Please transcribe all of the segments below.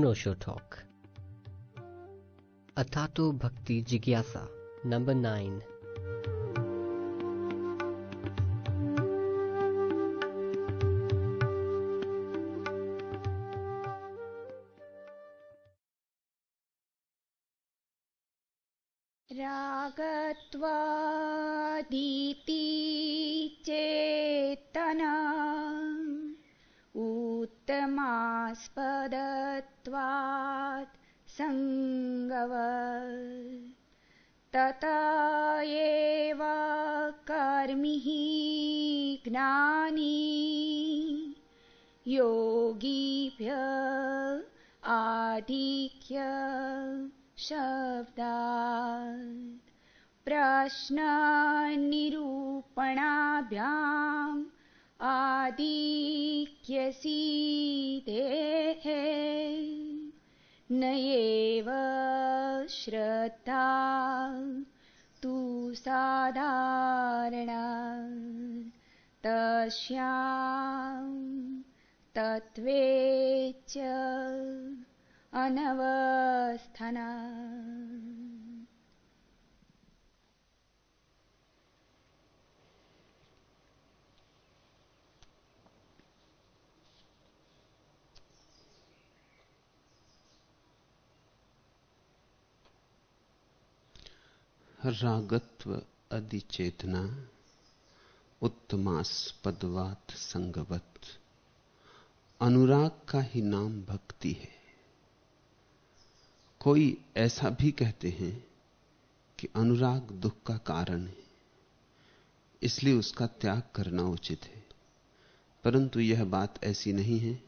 Osho talk. Atato Bhakti Jigyasa, number 9. तस्यां तत्त्वे च अनवस्थना। रागत्व अधिचेतना। उत्तमास्पदवात संगवत। अनुराग का ही नाम भक्ति है। कोई ऐसा भी कहते हैं कि अनुराग दुख का कारण है, इसलिए उसका त्याग करना उचित है। परंतु यह बात ऐसी नहीं है,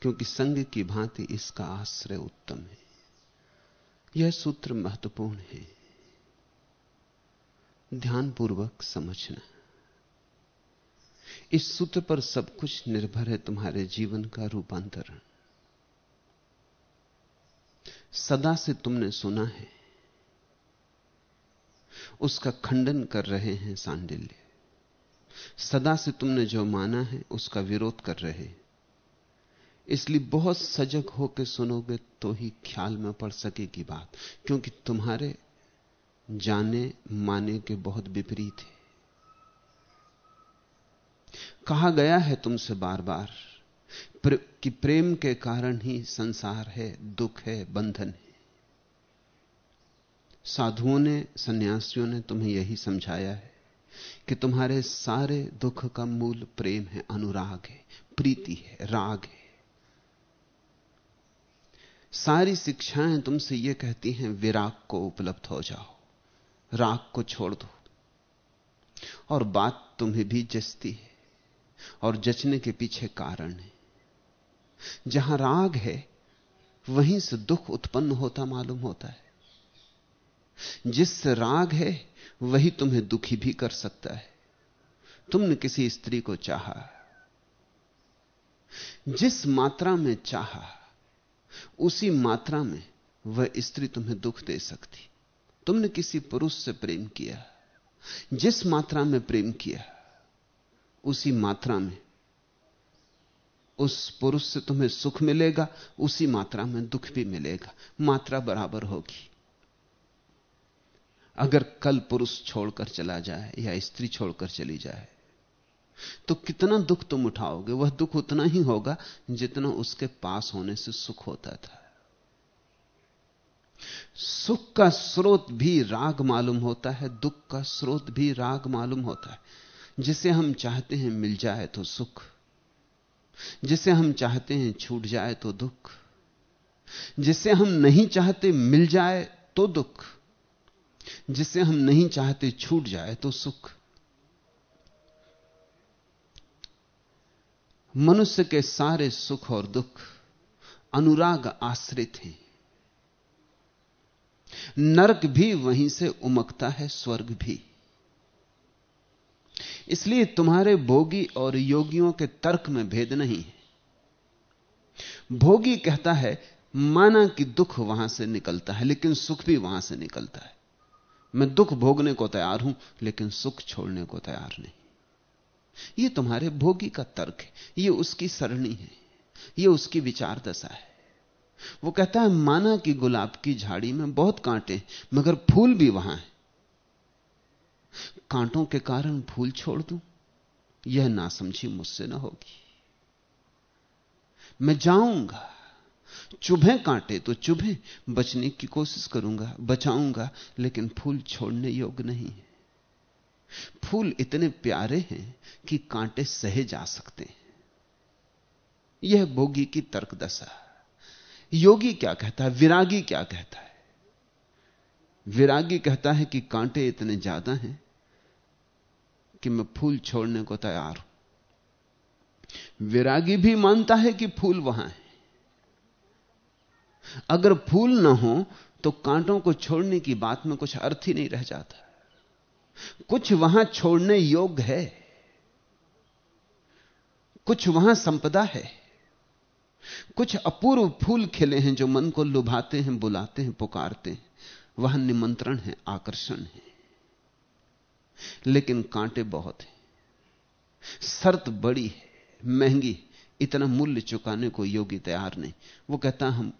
क्योंकि संग की भांति इसका आश्रय उत्तम है। यह सूत्र महत्वपूर्ण है। ध्यानपूर्वक समझना। इस सूत्र पर सब कुछ निर्भर है तुम्हारे जीवन का रूपांतरण। सदा से तुमने सुना है। उसका खंडन कर रहे हैं सांडिल्य। सदा से तुमने जो माना है, उसका विरोध कर रहे हैं। इसलिए बहुत सजग होकर सुनोगे तो ही ख्याल में पड़ सकेगी बात, क्योंकि तुम्हारे जाने माने के बहुत विपरीत है। कहा गया है तुमसे बार बार प्र, कि प्रेम के कारण ही संसार है दुख है बंधन है। साधुओं ने सन्यासियों ने तुम्हें यही समझाया है कि तुम्हारे सारे दुख का मूल प्रेम है अनुराग है प्रीति है राग है। सारी शिक्षाएँ तुमसे यह कहती हैं विराग को उपलब्ध हो जाओ राग को छोड़ दो। और बात तुम्हें भी जचती है। और जचने के पीछे कारण है। जहाँ राग है, वहीं से दुख उत्पन्न होता मालूम होता है। जिससे राग है, वही तुम्हें दुखी भी कर सकता है। तुमने किसी स्त्री को चाहा। जिस मात्रा में चाहा, उसी मात्रा में वह स्त्री तुम्हें दुख दे सकती। तुमने किसी पुरुष से प्रेम किया। जिस मात्रा में प्रेम किया उसी मात्रा में। उस पुरुष से तुम्हें सुख मिलेगा, उसी मात्रा में दुख भी मिलेगा। मात्रा बराबर होगी। अगर कल पुरुष छोड़कर चला जाए या स्त्री छोड़कर चली जाए तो कितना दुख तुम उठाओगे? वह दुख उतना ही होगा जितना उसके पास होने से सुख होता था। सुख का स्रोत भी राग मालूम होता है, दुख का स्रोत भी राग मालूम होता है। जिसे हम चाहते हैं मिल जाए तो सुख, जिसे हम चाहते हैं छूट जाए तो दुख, जिसे हम नहीं चाहते मिल जाए तो दुख, जिसे हम नहीं चाहते छूट जाए तो सुख। मनुष्य के सारे सुख और दुख अनुराग आश्रित हैं। नरक भी वहीं से उमकता है, स्वर्ग भी। इसलिए तुम्हारे भोगी और योगियों के तर्क में भेद नहीं है। भोगी कहता है, माना कि दुख वहाँ से निकलता है, लेकिन सुख भी वहाँ से निकलता है। मैं दुख भोगने को तैयार हूँ, लेकिन सुख छोड़ने को तैयार नहीं। यह तुम्हारे भोगी का तर्क है यह उसकी सरणी है यह उसकी विचार दशा है। वो कहता है, माना कि गुलाब की झाड़ी में बहुत कांटे मगर फूल भी वहाँ है। कांटों के कारण फूल छोड़ दूँ? यह नासमझी मुझसे ना होगी। मैं जाऊँगा। चुभे कांटे तो चुभे, बचने की कोशिश करूँगा, बचाऊँगा, लेकिन फूल छोड़ने योग्य नहीं है। फूल इतने प्यारे हैं कि कांटे सहे जा सकते हैं। यह भोगी की तर्क दशा योगी क्या कहता है? विरागी क्या कहता है? विरागी कहता है कि कांटे इतने ज़्यादा हैं कि मैं फूल छोड़ने को तैयार हूँ। विरागी भी मानता है कि फूल वहाँ है। अगर फूल ना हो तो कांटों को छोड़ने की बात में कुछ अर्थ ही नहीं रह जाता। कुछ वहाँ छोड़ने योग्य है। कुछ वहाँ संपदा है। कुछ अपूर्व फूल खिले हैं जो मन को लुभाते हैं, बुलाते हैं, पुकारते हैं। वह निमंत्रण है, आकर्षण है। लेकिन कांटे बहुत हैं। शर्त बड़ी है, महँगी, इतना मूल्य चुकाने को योगी तैयार नहीं। वो कहता हम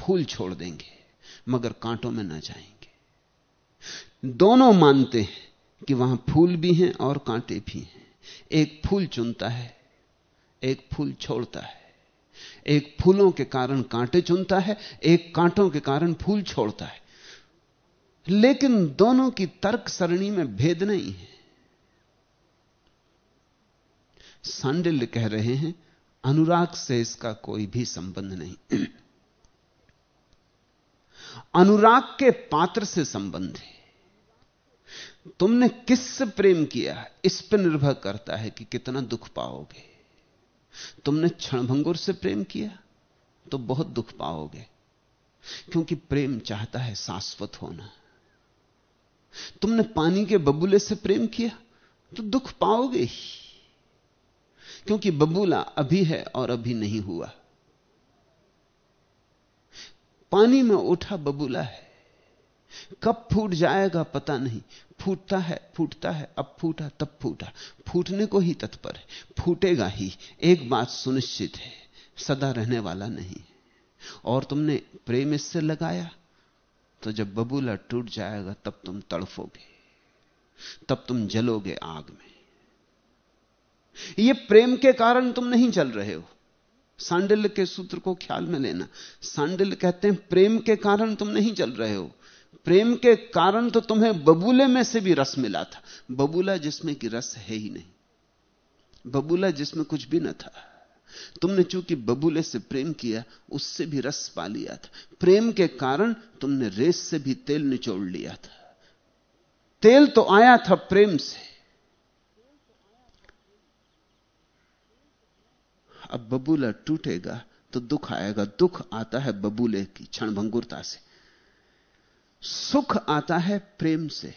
फूल छोड़ देंगे, मगर कांटों में ना जाएँगे। दोनों मानते हैं कि वहाँ फूल भी हैं और कांटे भी हैं। एक फूल चुनता है, एक फूल छोड़ता है। एक फूलों के कारण कांटे चुनता है, एक कांटों के कारण फूल छोड़ता है। लेकिन दोनों की तर्क सरणी में भेद नहीं है। सांडिल्य कह रहे हैं, अनुराग से इसका कोई भी संबंध नहीं। अनुराग के पात्र से संबंध है। तुमने किससे प्रेम किया? इस पर निर्भर करता है कि कितना दुख पाओगे। तुमने क्षणभंगुर से प्रेम किया तो बहुत दुख पाओगे। क्योंकि प्रेम चाहता है शाश्वत होना। तुमने पानी के बबूले से प्रेम किया तो दुख पाओगे ही। क्योंकि बबूला अभी है और अभी नहीं हुआ। पानी में उठा बबूला है। कब फूट जाएगा पता नहीं। फूटता है फूटता है, अब फूटा, तब फूटा। फूटने को ही तत्पर है। फूटेगा ही। एक बात सुनिश्चित है, सदा रहने वाला नहीं। और तुमने प्रेम इससे लगाया तो जब बबूला टूट जाएगा, तब तुम तड़फोगे, तब तुम जलोगे आग में। यह प्रेम के कारण तुम नहीं चल रहे हो। सांडिल्य के सूत्र को ख्याल में लेना। सांडिल्य कहते हैं, प्रेम के कारण तुम नहीं चल रहे हो। प्रेम के कारण तो तुम्हें बबूले में से भी रस मिला था। बबूला जिसमें कि रस है ही नहीं। बबूला जिसमें कुछ भी न था। तुमने चूँकि बबूले से प्रेम किया, उससे भी रस पा लिया था। प्रेम के कारण तुमने रेस से भी तेल निचोड़ लिया था। तेल तो आया था प्रेम से। अब बबूला टूटेगा तो दुख आएगा। दुख आता है बबूले की क्षणभंगुरता से। सुख आता है प्रेम से।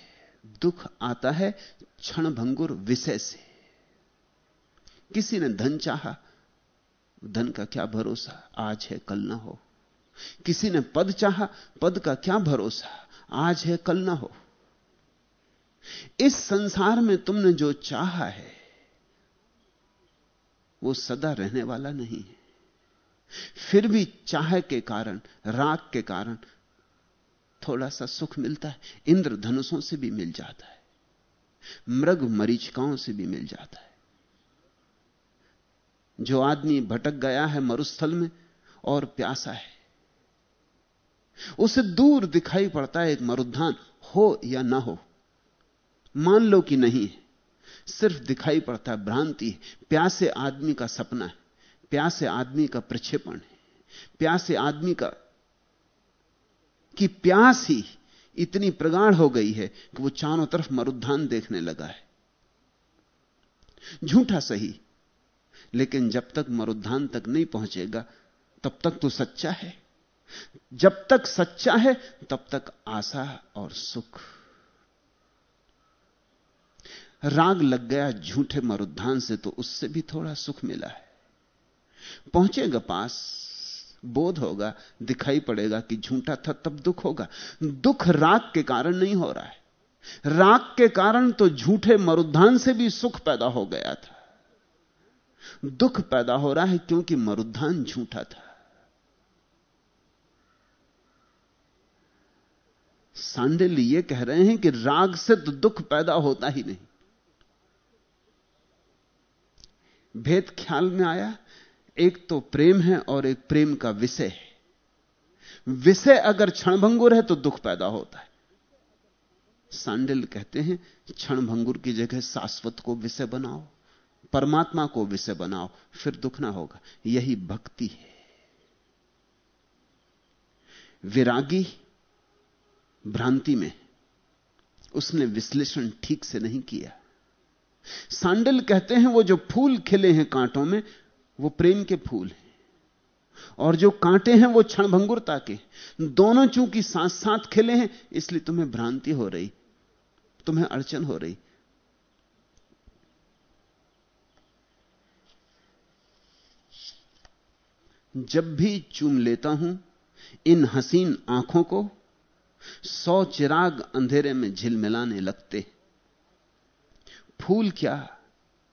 दुख आता है क्षणभंगुर विषय से। किसी ने धन चाहा धन का क्या भरोसा? आज है, कल ना हो। किसी ने पद चाहा, पद का क्या भरोसा? आज है, कल ना हो। इस संसार में तुमने जो चाहा है, वो सदा रहने वाला नहीं है। फिर भी चाह के कारण, राग के कारण थोड़ा सा सुख मिलता है इंद्र धनुषों से भी मिल जाता है, मृग मरीचिकाओं से भी मिल जाता है। जो आदमी भटक गया है मरुस्थल में और प्यासा है। उसे दूर दिखाई पड़ता है एक मरुद्धान, हो या ना हो। मान लो कि नहीं है। सिर्फ़ दिखाई पड़ता है, भ्रांति प्यासे आदमी का सपना है। प्यासे आदमी का प्रक्षेपण है। प्यासे आदमी का कि प्यास ही इतनी प्रगाढ़ हो गई है कि वो चारों तरफ़ मरुद्धान देखने लगा है। झूठा सही। लेकिन जब तक मरुद्धान तक नहीं पहुंचेगा, तब तक तो सच्चा है। जब तक सच्चा है, तब तक आशा और सुख। राग लग गया झूठे मरुद्धान से तो उससे भी थोड़ा सुख मिला है। पहुंचेगा पास, बोध होगा, दिखाई पड़ेगा कि झूठा था, तब दुख होगा। दुख राग के कारण नहीं हो रहा है। राग के कारण तो झूठे मरुद्धान से भी सुख पैदा हो गया था। दुख पैदा हो रहा है क्योंकि मरुद्धान झूठा था। सांडिल ये कह रहे हैं कि राग से तो दुख पैदा होता ही नहीं। भेद ख्याल में आया, एक तो प्रेम है और एक प्रेम का विषय है। विषय अगर क्षणभंगुर है तो दुख पैदा होता है। सांडिल कहते हैं, क्षणभंगुर की जगह शाश्वत को विषय बनाओ। परमात्मा को विषय बनाओ, फिर दुख ना होगा। यही भक्ति है। विरागी भ्रांति में उसने विश्लेषण ठीक से नहीं किया। सांडल कहते हैं वो जो फूल खिले हैं कांटों में, वो प्रेम के फूल हैं। और जो कांटे हैं वो क्षणभंगुरता के दोनों चूँकि साथ साथ खिले हैं, इसलिए तुम्हें भ्रांति हो रही, तुम्हें अड़चन हो रही। जब भी चूम लेता हूँ, इन हसीन आँखों को सौ चिराग अंधेरे में झिलमिलाने लगते फूल क्या,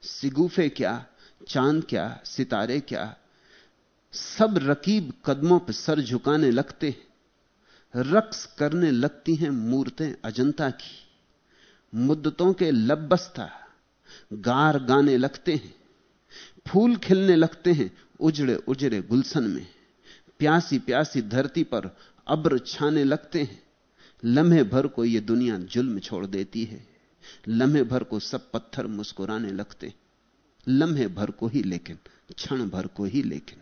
सिगुफे क्या, चाँद क्या, सितारे क्या, सब रकीब कदमों पर सर झुकाने लगते रक्स करने लगती हैं मूर्तें अजंता की। मुद्दतों के लब्बस्ता गार गाने लगते हैं। फूल खिलने लगते हैं उजड़े उजड़े गुलशन में, प्यासी प्यासी धरती पर अब्र छाने लगते हैं। लम्हे भर को यह दुनिया जुल्म छोड़ देती है। लम्हे भर को सब पत्थर मुस्कुराने लगते लम्हे भर को ही लेकिन, क्षण भर को ही लेकिन।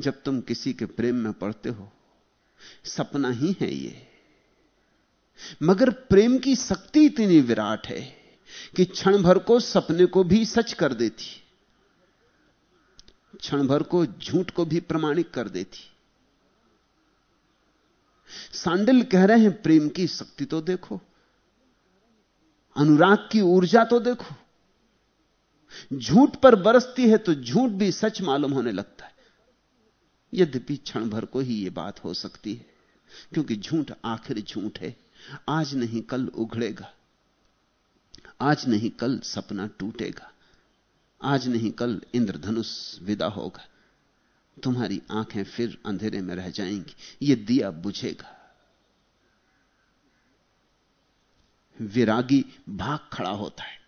जब तुम किसी के प्रेम में पड़ते हो, सपना ही है ये। मगर प्रेम की शक्ति इतनी विराट है कि क्षण भर को सपने को भी सच कर देती क्षण भर को झूठ को भी प्रमाणिक कर देती। सांडिल कह रहे हैं, प्रेम की शक्ति तो देखो, अनुराग की ऊर्जा तो देखो। झूठ पर बरसती है तो झूठ भी सच मालूम होने लगता है। यद्यपि क्षण भर को ही यह बात हो सकती है, क्योंकि झूठ आखिर झूठ है। आज नहीं कल उघड़ेगा, आज नहीं कल सपना टूटेगा। आज नहीं, कल इंद्रधनुष विदा होगा। तुम्हारी आँखें फिर अंधेरे में रह जाएँगी। यह दिया बुझेगा। विरागी भाग खड़ा होता है।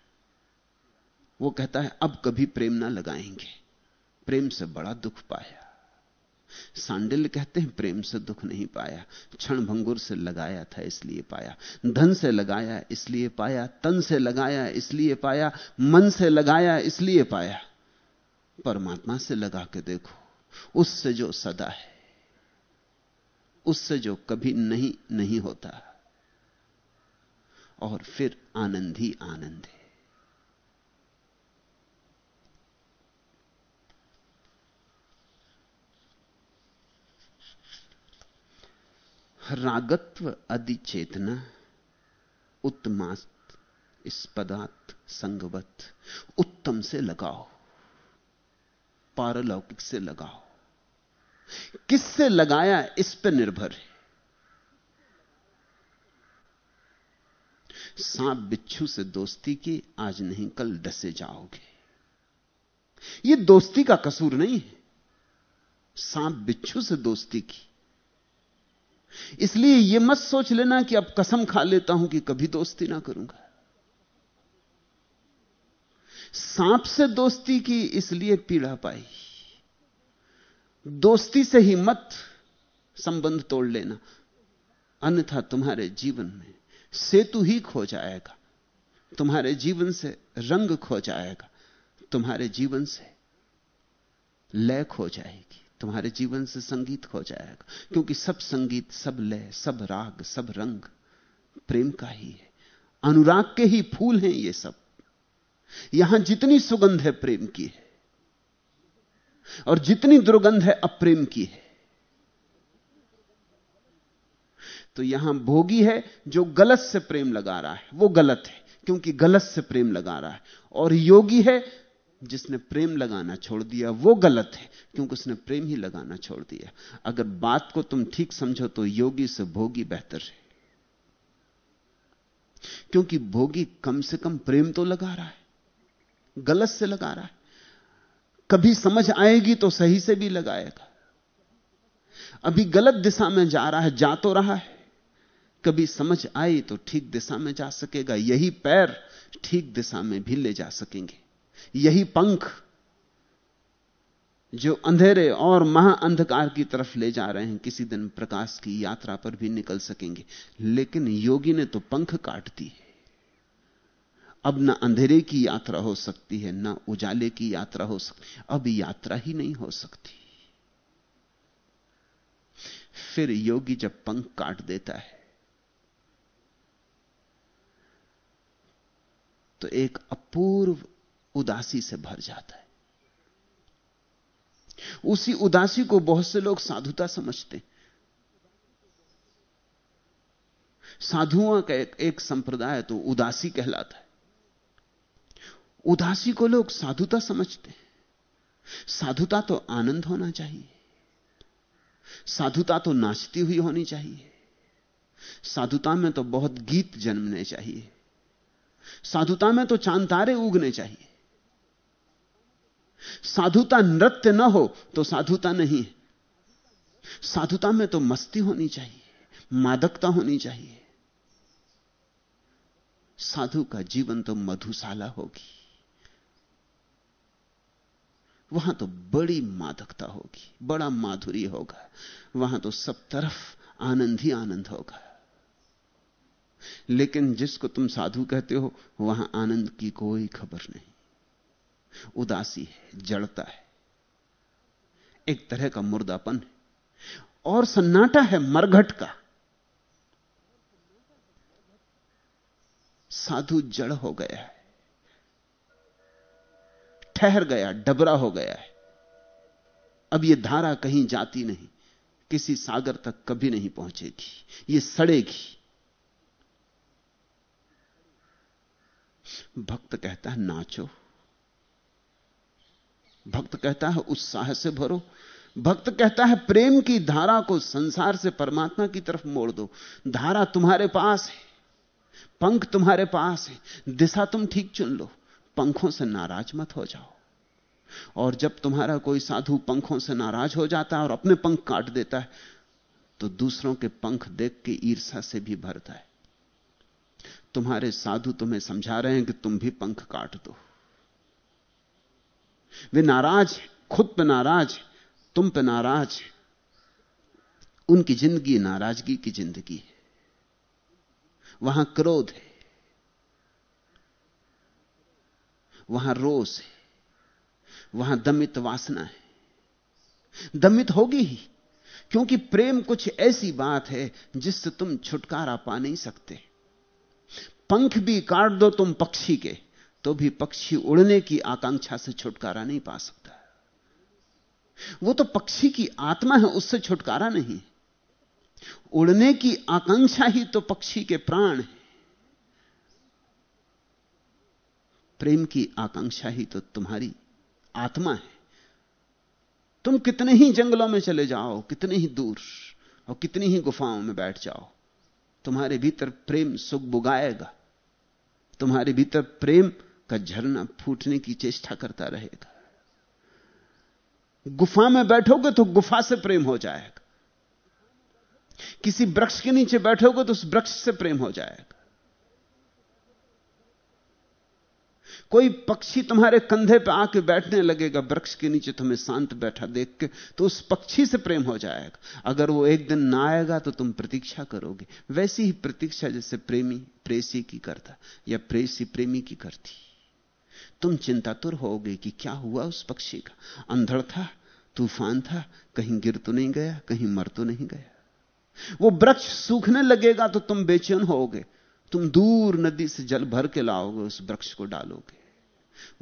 वो कहता है, अब कभी प्रेम ना लगाएँगे। प्रेम से बड़ा दुख पाया। सांडिल कहते हैं, प्रेम से दुख नहीं पाया, क्षण भंगुर से लगाया था, इसलिए पाया, धन से लगाया, इसलिए पाया, तन से लगाया, इसलिए पाया, मन से लगाया, इसलिए पाया। परमात्मा से लगा के देखो, उससे जो सदा है, उससे जो कभी नहीं नहीं होता, और फिर आनंद ही आनंद है। रागत्व अधिचेतना, उत्तमास्त स्पदात संगवत, उत्तम से लगाओ, पारलौकिक से लगाओ। किससे लगाया इस पर निर्भर है? सांप बिच्छू से दोस्ती की, आज नहीं कल डसे जाओगे। यह दोस्ती का कसूर नहीं है। सांप बिच्छू से दोस्ती की इसलिए यह मत सोच लेना कि अब कसम खा लेता हूँ कि कभी दोस्ती ना करूँगा। सांप से दोस्ती की इसलिए पीड़ा पाई। दोस्ती से ही मत संबंध तोड़ लेना। अन्यथा तुम्हारे जीवन में सेतु ही खो जाएगा। तुम्हारे जीवन से रंग खो जाएगा। तुम्हारे जीवन से लय खो जाएगी। तुम्हारे जीवन से संगीत खो जाएगा। क्योंकि सब संगीत, सब लय, सब राग, सब रंग प्रेम का ही है। अनुराग के ही फूल हैं ये सब। यहाँ जितनी सुगंध है प्रेम की है, और जितनी दुर्गंध है अप्रेम की है। तो यहाँ भोगी है जो गलत से प्रेम लगा रहा है। वो गलत है, क्योंकि गलत से प्रेम लगा रहा है। और योगी है जिसने प्रेम लगाना छोड़ दिया, वो गलत है, क्योंकि उसने प्रेम ही लगाना छोड़ दिया। अगर बात को तुम ठीक समझो तो योगी से भोगी बेहतर है। क्योंकि भोगी कम से कम प्रेम तो लगा रहा है, गलत से लगा रहा है। कभी समझ आएगी तो सही से भी लगाएगा। अभी गलत दिशा में जा रहा है, जा तो रहा है। कभी समझ आई तो ठीक दिशा में जा सकेगा, यही पैर ठीक दिशा में भी ले जा सकेंगे। यही पंख जो अंधेरे और महाअंधकार की तरफ़ ले जा रहे हैं, किसी दिन प्रकाश की यात्रा पर भी निकल सकेंगे। लेकिन योगी ने तो पंख काट दिए अब ना अंधेरे की यात्रा हो सकती है, ना उजाले की यात्रा हो सकती अब यात्रा ही नहीं हो सकती। फिर योगी जब पंख काट देता है तो एक अपूर्व उदासी से भर जाता है। उसी उदासी को बहुत से लोग साधुता समझते साधुओं का एक, एक संप्रदाय तो उदासी कहलाता है। उदासी को लोग साधुता समझते साधुता तो आनंद होना चाहिए। साधुता तो नाचती हुई होनी चाहिए। साधुता में तो बहुत गीत जन्मने चाहिए। साधुता में तो चाँद तारे उगने चाहिए। साधुता नृत्य न हो तो साधुता नहीं है। साधुता में तो मस्ती होनी चाहिए, मादकता होनी चाहिए। साधु का जीवन तो मधुशाला होगी। वहाँ तो बड़ी मादकता होगी, बड़ा माधुरी होगा। वहाँ तो सब तरफ़ आनंद ही आनंद होगा। लेकिन जिसको तुम साधु कहते हो, वहाँ आनंद की कोई खबर नहीं। उदासी है, जड़ता है। एक तरह का मुर्दापन है। और सन्नाटा है मरघट का। साधु जड़ हो गया है। ठहर गया, डबरा हो गया है। अब यह धारा कहीं जाती नहीं। किसी सागर तक कभी नहीं पहुंचेगी। यह सड़ेगी। भक्त कहता है, नाचो। भक्त कहता है उत्साह से भरो। भक्त कहता है, प्रेम की धारा को संसार से परमात्मा की तरफ़ मोड़ दो। धारा तुम्हारे पास है, पंख तुम्हारे पास है, दिशा तुम ठीक चुन लो। पंखों से नाराज़ मत हो जाओ। और जब तुम्हारा कोई साधु पंखों से नाराज़ हो जाता है और अपने पंख काट देता है तो दूसरों के पंख देख के ईर्षा से भी भरता है। तुम्हारे साधु तुम्हें समझा रहे हैं कि तुम भी पंख काट दो। वे नाराज़ हैं, खुद पे नाराज़ हैं, तुम पे नाराज़ हैं। उनकी ज़िंदगी नाराज़गी की ज़िंदगी है। वहाँ क्रोध है। वहाँ रोष है। वहाँ दमित वासना है। दमित होगी ही, क्योंकि प्रेम कुछ ऐसी बात है जिससे तुम छुटकारा पा नहीं सकते। पंख भी काट दो तुम पक्षी के। तो भी पक्षी उड़ने की आकांक्षा से छुटकारा नहीं पा सकता। वो तो पक्षी की आत्मा है, उससे छुटकारा नहीं उड़ने की आकांक्षा ही तो पक्षी के प्राण है। प्रेम की आकांक्षा ही तो तुम्हारी आत्मा है। तुम कितने ही जंगलों में चले जाओ, कितने ही दूर, और कितनी ही गुफाओं में बैठ जाओ, तुम्हारे भीतर प्रेम सुख बुगाएगा। तुम्हारे भीतर प्रेम का झरना फूटने की चेष्टा करता रहेगा। गुफा में बैठोगे तो गुफा से प्रेम हो जाएगा। किसी वृक्ष के नीचे बैठोगे तो उस वृक्ष से प्रेम हो जाएगा। कोई पक्षी तुम्हारे कंधे पर आके बैठने लगेगा, वृक्ष के नीचे तुम्हें शांत बैठा देख के तो उस पक्षी से प्रेम हो जाएगा। अगर वो एक दिन ना आएगा तो तुम प्रतीक्षा करोगे। वैसी ही प्रतीक्षा जैसे प्रेमी, प्रेसी की करता, या प्रेसी प्रेमी की करती। तुम चिंतातुर होगे कि क्या हुआ उस पक्षी का? अंधड़ था, तूफ़ान था, कहीं गिर तो नहीं गया, कहीं मर तो नहीं गया। वो वृक्ष सूखने लगेगा तो तुम बेचैन होगे। तुम दूर नदी से जल भर के लाओगे, उस वृक्ष को डालोगे।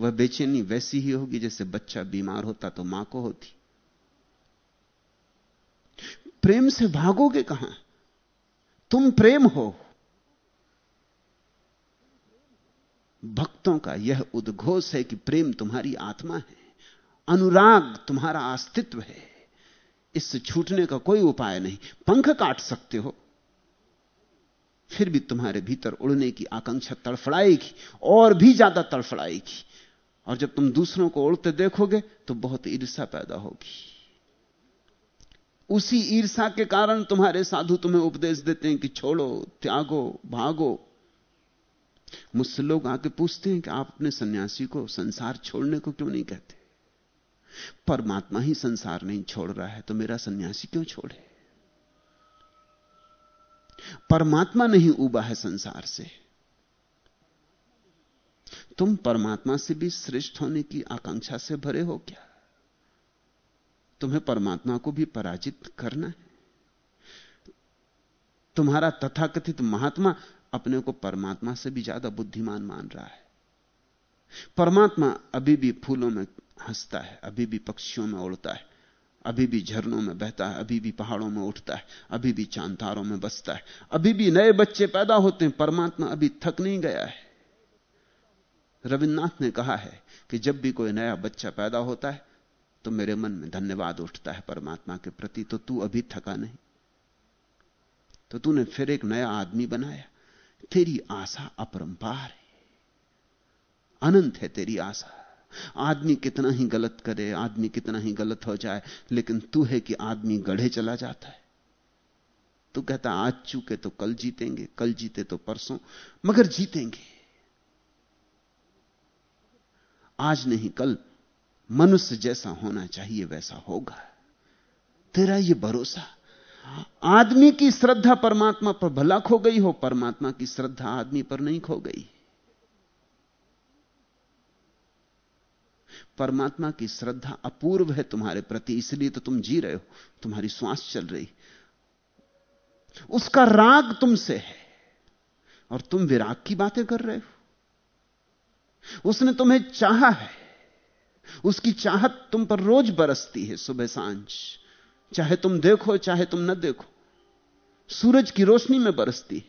वह बेचैनी वैसी ही होगी जैसे बच्चा बीमार होता तो माँ को होती। प्रेम से भागोगे कहाँ? तुम प्रेम हो। भक्तों का यह उद्घोष है कि प्रेम तुम्हारी आत्मा है। अनुराग तुम्हारा अस्तित्व है। इससे छूटने का कोई उपाय नहीं। पंख काट सकते हो। फिर भी तुम्हारे भीतर उड़ने की आकांक्षा तड़फड़ाएगी और भी ज़्यादा तड़फड़ाएगी। और जब तुम दूसरों को उड़ते देखोगे तो बहुत ईर्षा पैदा होगी। उसी ईर्षा के कारण तुम्हारे साधु तुम्हें उपदेश देते हैं कि छोड़ो, त्यागो, भागो। मुझसे लोग आके पूछते हैं कि आप अपने सन्यासी को संसार छोड़ने को क्यों नहीं कहते? परमात्मा ही संसार नहीं छोड़ रहा है तो मेरा सन्यासी क्यों छोड़े? परमात्मा नहीं उबा है संसार से। तुम परमात्मा से भी श्रेष्ठ होने की आकांक्षा से भरे हो क्या? तुम्हें परमात्मा को भी पराजित करना है? तुम्हारा तथाकथित महात्मा अपने को परमात्मा से भी ज़्यादा बुद्धिमान मान रहा है। परमात्मा अभी भी फूलों में हंसता है, अभी भी पक्षियों में उड़ता है, अभी भी झरनों में बहता है, अभी भी पहाड़ों में उठता है, अभी भी चांतारों में बसता है, अभी भी नए बच्चे पैदा होते हैं, परमात्मा अभी थक नहीं गया है। रविन्द्रनाथ ने कहा है कि जब भी कोई नया बच्चा पैदा होता है तो मेरे मन में धन्यवाद उठता है परमात्मा के प्रति तो तू अभी थका नहीं। तो तूने फिर एक नया आदमी बनाया तेरी आशा अपरंपार है। अनंत है तेरी आशा। आदमी कितना ही गलत करे, आदमी कितना ही गलत हो जाए, लेकिन तू है कि आदमी गढ़े चला जाता है। तू कहता, आज चूके तो कल जीतेंगे, कल जीते तो परसों, मगर जीतेंगे। आज नहीं, कल मनुष्य जैसा होना चाहिए, वैसा होगा। तेरा ये भरोसा आदमी की श्रद्धा परमात्मा पर भला खो गई हो, परमात्मा की श्रद्धा आदमी पर नहीं खो गई। परमात्मा की श्रद्धा अपूर्व है तुम्हारे प्रति, इसलिए तो तुम जी रहे हो, तुम्हारी श्वास चल रही। उसका राग तुमसे है, और तुम विराग की बातें कर रहे हो। उसने तुम्हें चाहा है, उसकी चाहत तुम पर रोज बरसती है सुबह साँझ। चाहे तुम देखो, चाहे तुम न देखो। सूरज की रोशनी में बरसती है,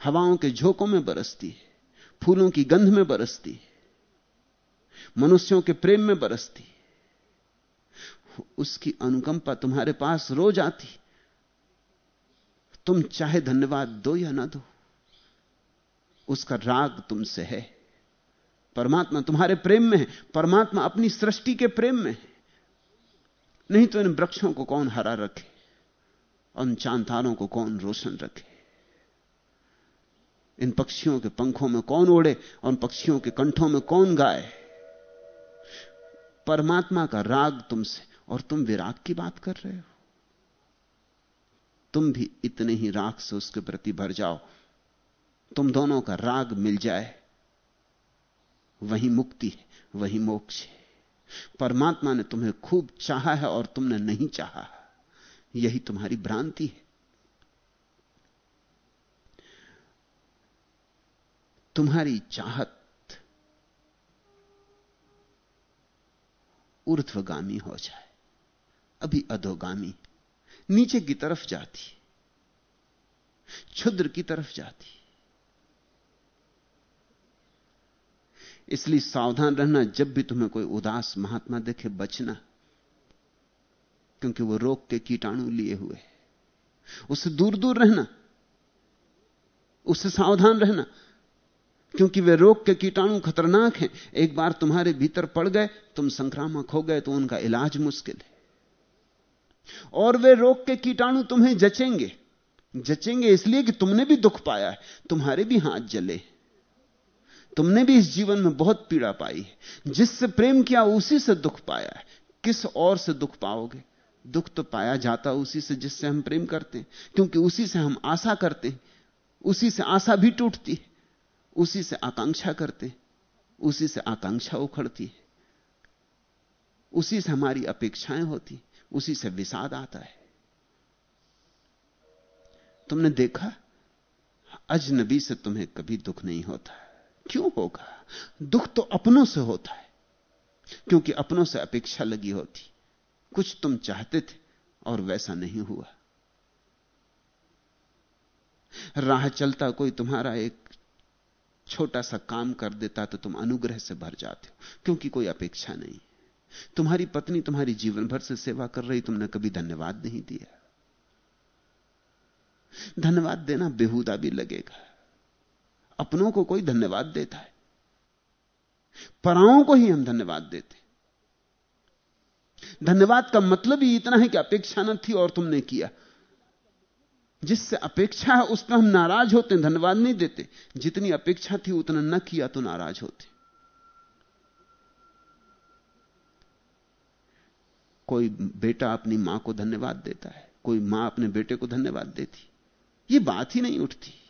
हवाओं के झोंकों में बरसती है, फूलों की गंध में बरसती है, मनुष्यों के प्रेम में बरसती उसकी अनुकंपा तुम्हारे पास रोज आती तुम चाहे धन्यवाद दो या ना दो, उसका राग तुमसे है। परमात्मा तुम्हारे प्रेम में है, परमात्मा अपनी सृष्टि के प्रेम में है। नहीं तो इन वृक्षों को कौन हरा रखे? उन चांतारों को कौन रोशन रखे? इन पक्षियों के पंखों में कौन ओढ़े और पक्षियों के कंठों में कौन गाए? परमात्मा का राग तुमसे, और तुम विराग की बात कर रहे हो। तुम भी इतने ही राग से उसके प्रति भर जाओ। तुम दोनों का राग मिल जाए। वही मुक्ति है, वही मोक्ष है। परमात्मा ने तुम्हें खूब चाहा है और तुमने नहीं चाहा यही तुम्हारी भ्रांति है। तुम्हारी चाहत ऊर्ध्वगामी हो जाए, अभी अधोगामी, नीचे की तरफ़ जाती, क्षुद्र की तरफ़ जाती। इसलिए सावधान रहना, जब भी तुम्हें कोई उदास महात्मा देखे, बचना। क्योंकि वो रोग के कीटाणु लिए हुए उससे दूर दूर रहना। उससे सावधान रहना। क्योंकि वे रोग के कीटाणु खतरनाक हैं। एक बार तुम्हारे भीतर पड़ गए, तुम संक्रामक हो गए तो उनका इलाज मुश्किल है। और वे रोग के कीटाणु तुम्हें जचेंगे। जचेंगे इसलिए कि तुमने भी दुख पाया है। तुम्हारे भी हाथ जले तुमने भी इस जीवन में बहुत पीड़ा पाई है। जिससे प्रेम किया, उसी से दुख पाया है। किस और से दुख पाओगे? दुख तो पाया जाता उसी से जिससे हम प्रेम करते हैं। क्योंकि उसी से हम आशा करते हैं। उसी से आशा भी टूटती है। उसी से आकांक्षा करते उसी से आकांक्षा उखड़ती है। उसी से हमारी अपेक्षाएँ होती उसी से विषाद आता है। तुमने देखा? अजनबी से तुम्हें कभी दुख नहीं होता। क्यों होगा? दुख तो अपनों से होता है, क्योंकि अपनों से अपेक्षा लगी होती। कुछ तुम चाहते थे और वैसा नहीं हुआ। राह चलता कोई तुम्हारा एक छोटा सा काम कर देता तो तुम अनुग्रह से भर जाते हो, क्योंकि कोई अपेक्षा नहीं। तुम्हारी पत्नी तुम्हारी जीवन भर से सेवा कर रही, तुमने कभी धन्यवाद नहीं दिया। धन्यवाद देना बेहुदा भी लगेगा। अपनों को कोई धन्यवाद देता है। पराओं को ही हम धन्यवाद देते धन्यवाद का मतलब ही इतना है कि अपेक्षा न थी और तुमने किया। जिससे अपेक्षा है, उस पर हम नाराज़ होते हैं, धन्यवाद नहीं देते। जितनी अपेक्षा थी, उतना न किया तो नाराज़ होते। कोई बेटा अपनी माँ को धन्यवाद देता है, कोई माँ अपने बेटे को धन्यवाद देती। ये बात ही नहीं उठती।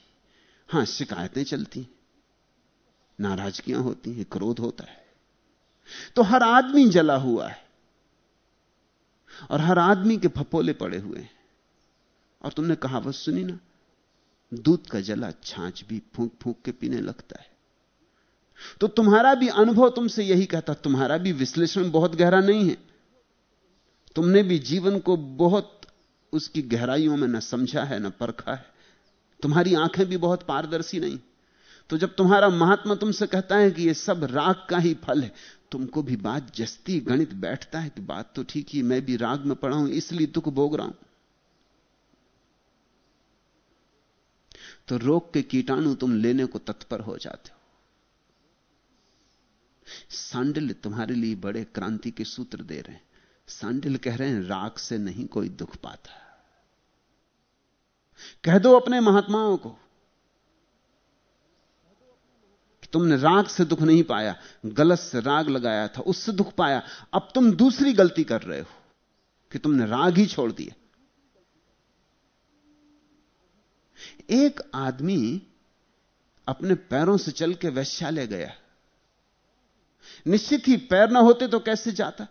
हाँ, शिकायतें चलती नाराजगियाँ होती हैं, क्रोध होता है। तो हर आदमी जला हुआ है। और हर आदमी के फपोले पड़े हुए हैं। और तुमने कहावत सुनी ना? दूध का जला छाछ भी फूंक फूंक के पीने लगता है। तो तुम्हारा भी अनुभव तुमसे यही कहता, तुम्हारा भी विश्लेषण बहुत गहरा नहीं है। तुमने भी जीवन को बहुत उसकी गहराइयों में न समझा है, न परखा है। तुम्हारी आँखें भी बहुत पारदर्शी नहीं। तो जब तुम्हारा महात्मा तुमसे कहता है कि यह सब राग का ही फल है, तुमको भी बात जस्ती गणित बैठता है कि बात तो ठीक ही, मैं भी राग में पड़ा हूँ, इसलिए दुख भोग रहा हूँ। तो रोग के कीटाणु तुम लेने को तत्पर हो जाते हो। सांडिल तुम्हारे लिए बड़े क्रांति के सूत्र दे रहे हैं। सांडिल कह रहे हैं, राग से नहीं कोई दुख पाता। कह दो अपने महात्माओं को कि तुमने राग से दुख नहीं पाया, गलत से राग लगाया था, उससे दुख पाया। अब तुम दूसरी गलती कर रहे हो कि तुमने राग ही छोड़ दिया। एक आदमी अपने पैरों से चल के वैश्यालय गया। निश्चित ही पैर ना होते तो कैसे जाता?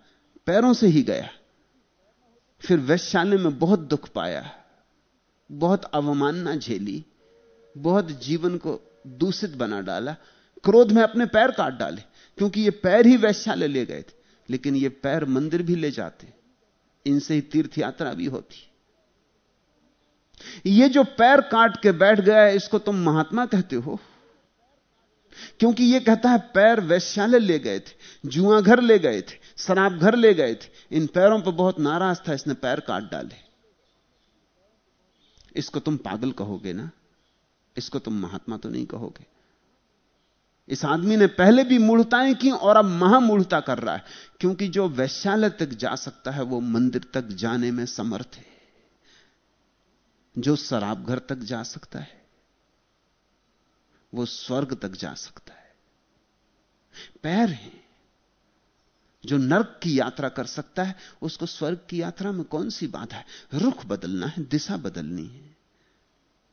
पैरों से ही गया। फिर वैश्यालय में बहुत दुख पाया। बहुत अवमानना झेली, बहुत जीवन को दूषित बना डाला, क्रोध में अपने पैर काट डाले, क्योंकि ये पैर ही वैश्यालय ले गए थे, लेकिन ये पैर मंदिर भी ले जाते, इनसे ही तीर्थ यात्रा भी होती। ये जो पैर काट के बैठ गया है, इसको तुम महात्मा कहते हो? क्योंकि यह कहता है, पैर वैश्यालय ले गए थे, जुआ घर ले गए थे, शराब घर ले गए थे, इन पैरों पर बहुत नाराज़ था, इसने पैर काट डाले। इसको तुम पागल कहोगे ना? इसको तुम महात्मा तो नहीं कहोगे। इस आदमी ने पहले भी मूढ़ताएँ की और अब महामूढ़ता कर रहा है, क्योंकि जो वैश्यालय तक जा सकता है, वो मंदिर तक जाने में समर्थ है। जो शराब घर तक जा सकता है, वो स्वर्ग तक जा सकता है। पैर हैं। जो नर्क की यात्रा कर सकता है, उसको स्वर्ग की यात्रा में कौन सी बाधा है? रुख बदलना है, दिशा बदलनी है।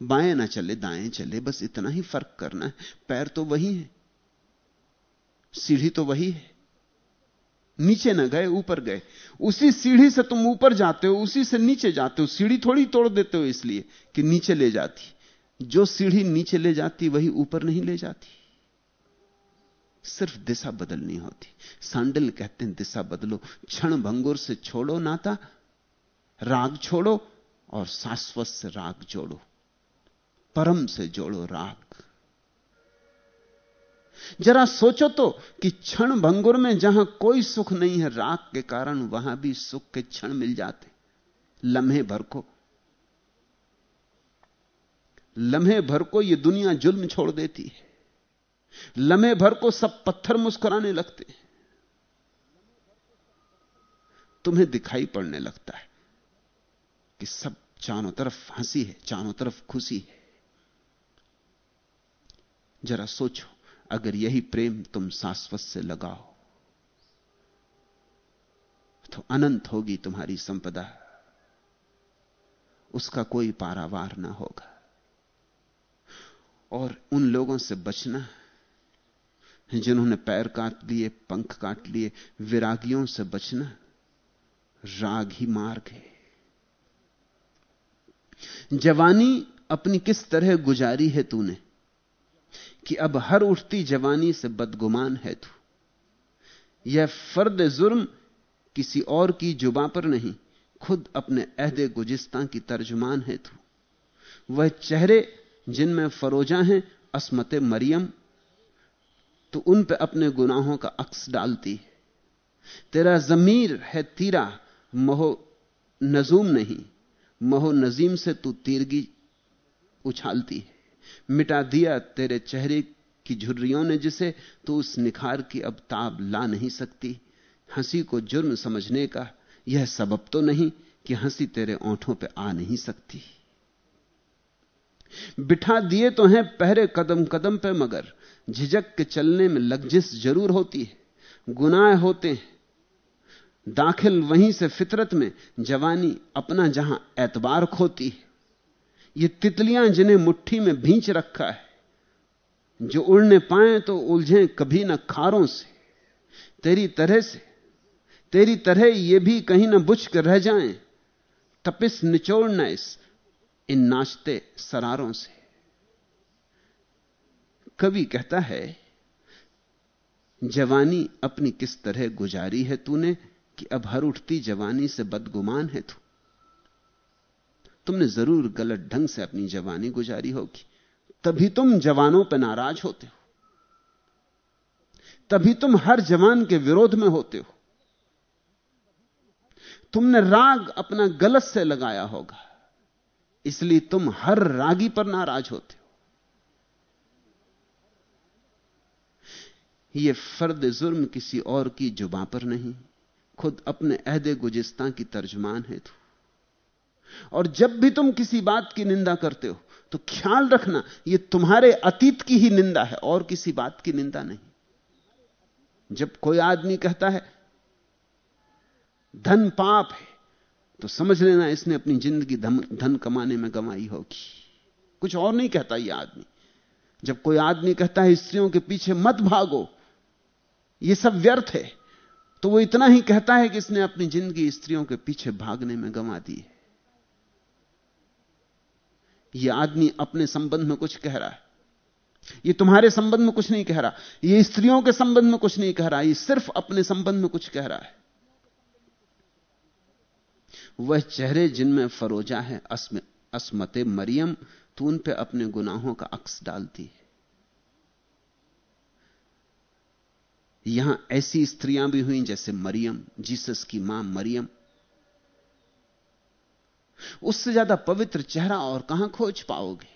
बाएँ ना चले, दाएँ चले, बस इतना ही फ़र्क करना है। पैर तो वही है, सीढ़ी तो वही है। नीचे ना गए, ऊपर गए। उसी सीढ़ी से तुम ऊपर जाते हो, उसी से नीचे जाते हो। सीढ़ी थोड़ी तोड़ देते हो इसलिए कि नीचे ले जाती। जो सीढ़ी नीचे ले जाती, वही ऊपर नहीं ले जाती। सिर्फ़ दिशा बदलनी होती। सांडल कहते हैं, दिशा बदलो। क्षण भंगुर से छोड़ो नाता, राग छोड़ो और शाश्वत से राग जोड़ो। परम से जोड़ो राग। जरा सोचो तो कि क्षण भंगुर में जहाँ कोई सुख नहीं है, राग के कारण वहाँ भी सुख के क्षण मिल जाते। लम्हे भर को लम्हे भर को यह दुनिया जुल्म छोड़ देती है। लम्हे भर को सब पत्थर मुस्कुराने लगते हैं। तुम्हें दिखाई पड़ने लगता है कि सब चारों तरफ़ हँसी है, चारों तरफ़ खुशी है। जरा सोचो, अगर यही प्रेम तुम शाश्वत से लगाओ तो अनंत होगी तुम्हारी संपदा। उसका कोई पारावार ना होगा। और उन लोगों से बचना जिन्होंने पैर काट लिए, पंख काट लिए, विरागियों से बचना राग ही मार्ग है। जवानी अपनी किस तरह गुजारी है तूने कि अब हर उठती जवानी से बदगुमान है तू? यह फर्द जुर्म किसी और की जुबा पर नहीं, खुद अपने अहदे गुजिस्तां की तर्जुमान है तू। वह चेहरे जिनमें फरोजा हैं, असमत मरियम तो उन पे अपने गुनाहों का अक्स डालती है। तेरा जमीर है तीरा, महो नजूम नहीं, महो नजीम से तू तीरगी उछालती है। मिटा दिया तेरे चेहरे की झुर्रियों ने जिसे तो उस निखार की अब ताब ला नहीं सकती। हँसी को जुर्म समझने का यह सबब तो नहीं कि हँसी तेरे ओंठों पे आ नहीं सकती। बिठा दिए तो हैं पहरे कदम कदम पे मगर झिझक के चलने में लग्जिस ज़रूर होती है, गुनाह होते हैं। दाखिल वहीं से फितरत में जवानी अपना जहाँ एतबार खोती है। ये तितलियाँ जिन्हें मुट्ठी में भींच रखा है, जो उड़ने पाए तो उलझे कभी ना खारों से, तेरी तरह से, तेरी तरह ये भी कहीं ना बुझ कर रह जाएँ, तपिस निचोड़ना इस इन नाचते सरारों से। कवि कहता है, जवानी अपनी किस तरह गुजारी है तूने कि अब हर उठती जवानी से बदगुमान है तू? तुमने ज़रूर गलत ढंग से अपनी जवानी गुजारी होगी। तभी तुम जवानों पर नाराज़ होते हो। तभी तुम हर जवान के विरोध में होते हो। तुमने राग अपना गलत से लगाया होगा, इसलिए तुम हर रागी पर नाराज़ होते यह फर्द जुर्म किसी और की जुबा पर नहीं, खुद अपने अहदे गुजिस्तां की तर्जमान है तू। और जब भी तुम किसी बात की निंदा करते हो तो ख्याल रखना यह तुम्हारे अतीत की ही निंदा है, और किसी बात की निंदा नहीं। जब कोई आदमी कहता है, धन पाप है तो समझ लेना इसने अपनी ज़िंदगी धन कमाने में गंवाई होगी। कुछ और नहीं कहता यह आदमी। जब कोई आदमी कहता है, स्त्रियों के पीछे मत भागो यह सब व्यर्थ है। तो वो इतना ही कहता है कि इसने अपनी ज़िंदगी स्त्रियों के पीछे भागने में गंवा दी है। यह आदमी अपने संबंध में कुछ कह रहा है। यह तुम्हारे संबंध में कुछ नहीं कह रहा। यह स्त्रियों के संबंध में कुछ नहीं कह रहा। यह सिर्फ़ अपने संबंध में कुछ कह रहा है। वह चेहरे जिनमें फरोजा है अस्मते मरियम, तू उन पे अपने गुनाहों का अक्स डालती है। यहाँ ऐसी स्त्रियाँ भी हुई जैसे मरियम, जीसस की माँ मरियम। उससे ज़्यादा पवित्र चेहरा और कहाँ खोज पाओगे?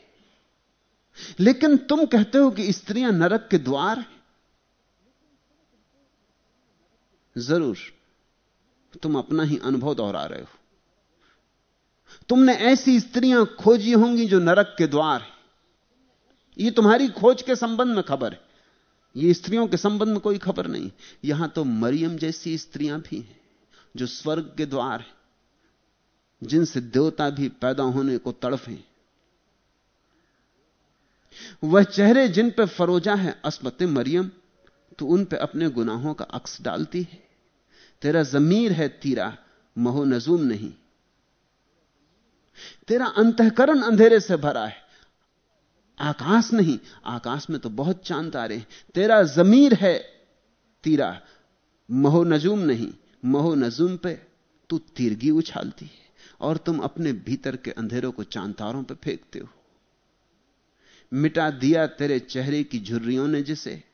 लेकिन तुम कहते हो कि स्त्रियाँ नरक के द्वार ज़रूर, तुम अपना ही अनुभव दोहरा रहे हो। तुमने ऐसी स्त्रियाँ खोजी होंगी जो नरक के द्वार है। यह तुम्हारी खोज के संबंध में खबर है। ये स्त्रियों के संबंध में कोई खबर नहीं। यहाँ तो मरियम जैसी स्त्रियाँ भी हैं, जो स्वर्ग के द्वार हैं, जिनसे देवता भी पैदा होने को तड़फे वह चेहरे जिन पे फरोजा है, अस्मत मरियम तो उन पर अपने गुनाहों का अक्स डालती है। तेरा जमीर है तीरा, महो नजूम नहीं। तेरा अंतकरण अंधेरे से भरा है। आकाश नहीं, आकाश में तो बहुत चाँद तारे हैं। तेरा जमीर है तीरा, महो नजूम नहीं, महो नजूम पे तू तीरगी उछालती है, और तुम अपने भीतर के अंधेरों को चाँद तारों पर फेंकते हो। मिटा दिया तेरे चेहरे की झुर्रियों ने जिसे,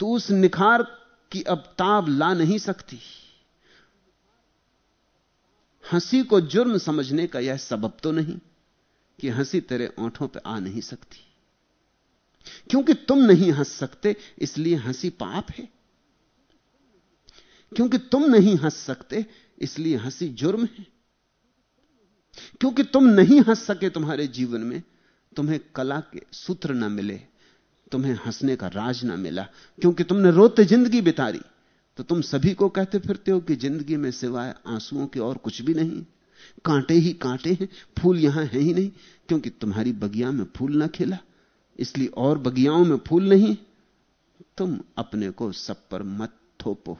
तू उस निखार की अब ताब ला नहीं सकती। हँसी को जुर्म समझने का यह सबब तो नहीं। कि हँसी तेरे ओंठों पर आ नहीं सकती। क्योंकि तुम नहीं हंस सकते, इसलिए हँसी पाप है। क्योंकि तुम नहीं हंस सकते, इसलिए हँसी जुर्म है। क्योंकि तुम नहीं हंस सके तुम्हारे जीवन में, तुम्हें कला के सूत्र ना मिले, तुम्हें हंसने का राज ना मिला। क्योंकि तुमने रोते ज़िंदगी बितारी तो तुम सभी को कहते फिरते हो कि ज़िंदगी में सिवाय आंसुओं के और कुछ भी नहीं। कांटे ही कांटे हैं, फूल यहाँ है ही नहीं, क्योंकि तुम्हारी बगिया में फूल ना खिला। इसलिए और बगियाओं में फूल नहीं, तुम अपने को सब पर मत थोपो।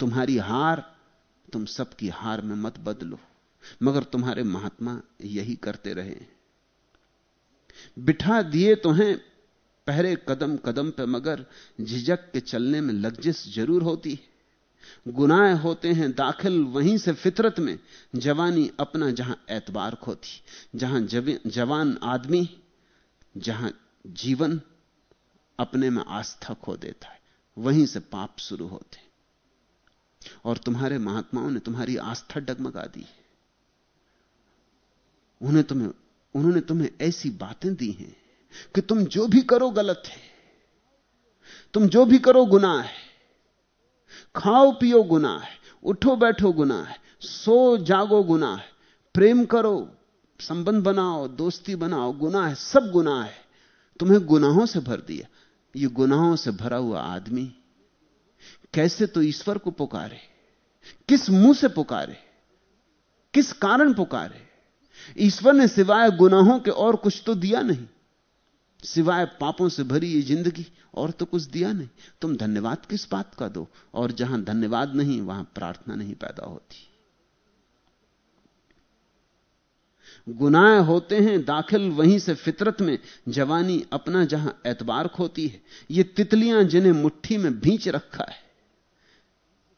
तुम्हारी हार, तुम सबकी हार में मत बदलो, मगर तुम्हारे महात्मा यही करते रहे। बिठा दिए तो हैं पहरे कदम कदम पे, मगर झिझक के चलने में लग्जिस ज़रूर होती है। गुनाह होते हैं दाखिल वहीं से फितरत में। जवानी अपना जहाँ एतबार खोती, जहाँ जवान आदमी, जहाँ जीवन अपने में आस्था खो देता है। वहीं से पाप शुरू होते। और तुम्हारे महात्माओं ने तुम्हारी आस्था डगमगा दी उन्हें तुम्हें उन्होंने तुम्हें ऐसी बातें दी हैं कि तुम जो भी करो गलत है। तुम जो भी करो गुनाह है। खाओ, पियो गुनाह है, उठो, बैठो गुनाह है, सो जागो गुनाह है। प्रेम करो, संबंध बनाओ, दोस्ती बनाओ, गुनाह है, सब गुनाह है। तुम्हें गुनाहों से भर दिया। ये गुनाहों से भरा हुआ आदमी कैसे तो ईश्वर को पुकारे? किस मुँह से पुकारे? किस कारण पुकारे? ईश्वर ने सिवाय गुनाहों के और कुछ तो दिया नहीं। सिवाय पापों से भरी ये ज़िंदगी, और तो कुछ दिया नहीं। तुम धन्यवाद किस बात का दो? और जहाँ धन्यवाद नहीं, वहाँ प्रार्थना नहीं पैदा होती। गुनाह होते हैं दाखिल वहीं से फितरत में, जवानी अपना जहाँ एतबार खोती है। ये तितलियाँ जिन्हें मुट्ठी में भींच रखा है,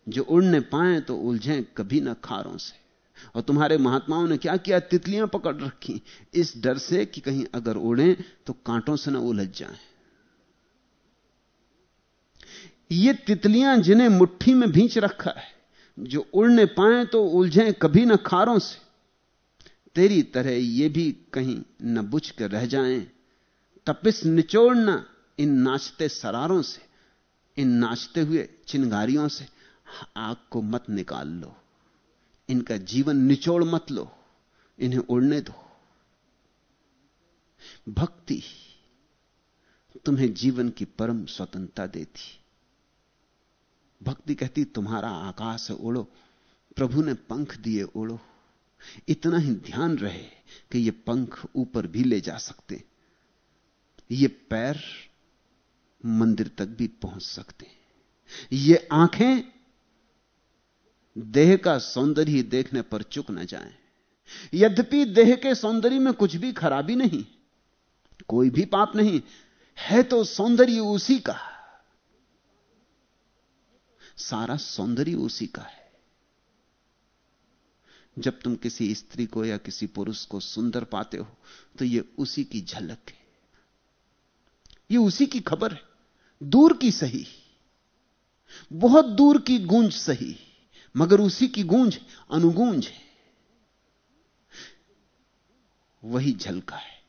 जो उड़ने पाए तो उलझे कभी ना खारों से। और तुम्हारे महात्माओं ने क्या किया? तितलियाँ पकड़ रखी। इस डर से कि कहीं अगर उड़े तो कांटों से न उलझ जाएँ। ये तितलियाँ जिन्हें मुट्ठी में भींच रखा है, जो उड़ने पाए तो उलझे कभी ना खारों से। तेरी तरह ये भी कहीं न बुझ कर रह जाएँ। तपिस निचोड़ना इन नाचते सरारों से, इन नाचते हुए चिंगारियों से। आग को मत निकाल लो। इनका जीवन निचोड़ मत लो, इन्हें उड़ने दो। भक्ति तुम्हें जीवन की परम स्वतंत्रता देती। भक्ति कहती, तुम्हारा आकाश है उड़ो, प्रभु ने पंख दिए उड़ो। इतना ही ध्यान रहे कि ये पंख ऊपर भी ले जा सकते, ये पैर मंदिर तक भी पहुँच सकते। ये आँखें देह का सौंदर्य देखने पर चुक न जाएँ। यद्यपि देह के सौंदर्य में कुछ भी खराबी नहीं, कोई भी पाप नहीं, है तो सौंदर्य उसी का। सारा सौंदर्य उसी का है। जब तुम किसी स्त्री को या किसी पुरुष को सुंदर पाते हो तो यह उसी की झलक है। यह उसी की खबर है। दूर की सही, बहुत दूर की गूंज सही। मगर उसी की गूंज अनुगूंज है। वही झलका है।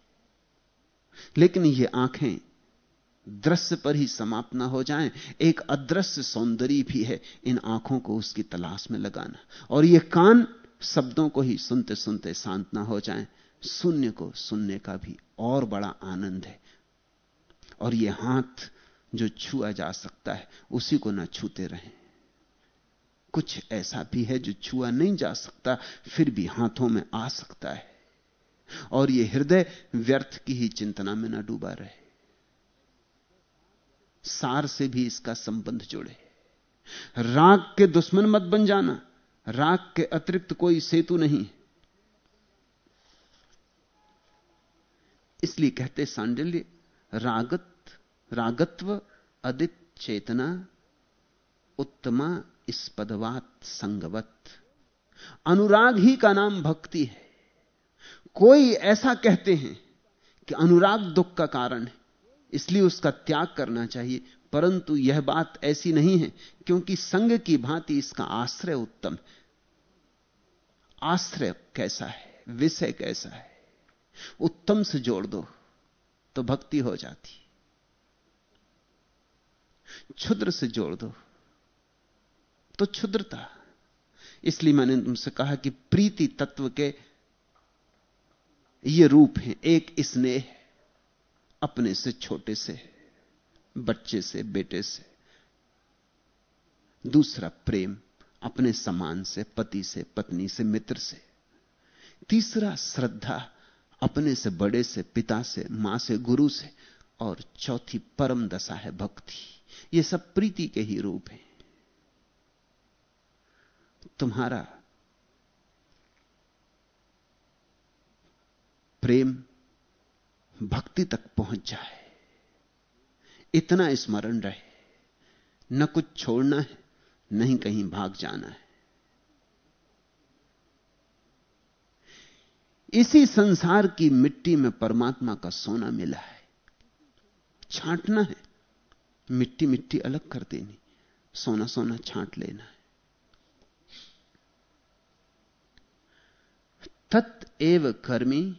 लेकिन ये आँखें दृश्य पर ही समाप्त ना हो जाएँ। एक अदृश्य सौंदर्य भी है इन आँखों को उसकी तलाश में लगाना। और ये कान शब्दों को ही सुनते सुनते शांत ना हो जाएँ। शून्य को सुनने का भी और बड़ा आनंद है। और ये हाथ जो छुआ जा सकता है, उसी को ना छूते रहें। कुछ ऐसा भी है जो छुआ नहीं जा सकता, फिर भी हाथों में आ सकता है। और यह हृदय व्यर्थ की ही चिंतना में ना डूबा रहे। सार से भी इसका संबंध जोड़े। राग के दुश्मन मत बन जाना। राग के अतिरिक्त कोई सेतु नहीं। इसलिए कहते सांडल्य, रागत, रागत्व, अदित चेतना, उत्तमा इस पदवात संगवत। अनुराग ही का नाम भक्ति है। कोई ऐसा कहते हैं कि अनुराग दुख का कारण है, इसलिए उसका त्याग करना चाहिए। परंतु यह बात ऐसी नहीं है, क्योंकि संग की भांति इसका आश्रय उत्तम आश्रय कैसा है? विषय कैसा है? उत्तम से जोड़ दो तो भक्ति हो जाती। क्षुद्र से जोड़ दो तो क्षुद्रता। इसलिए मैंने तुमसे कहा कि प्रीति तत्व के ये रूप हैं। एक स्नेह अपने से, छोटे से, बच्चे से, बेटे से। दूसरा प्रेम अपने समान से, पति से, पत्नी से, मित्र से। तीसरा श्रद्धा अपने से, बड़े से, पिता से, माँ से, गुरु से। और चौथी परम दशा है भक्ति। ये सब प्रीति के ही रूप हैं। तुम्हारा प्रेम भक्ति तक पहुँच जाए। इतना स्मरण रहे। न कुछ छोड़ना है, नहीं कहीं भाग जाना है। इसी संसार की मिट्टी में परमात्मा का सोना मिला है। छांटना है, मिट्टी मिट्टी अलग कर देनी, सोना सोना छांट लेना है। तत् एव कर्मी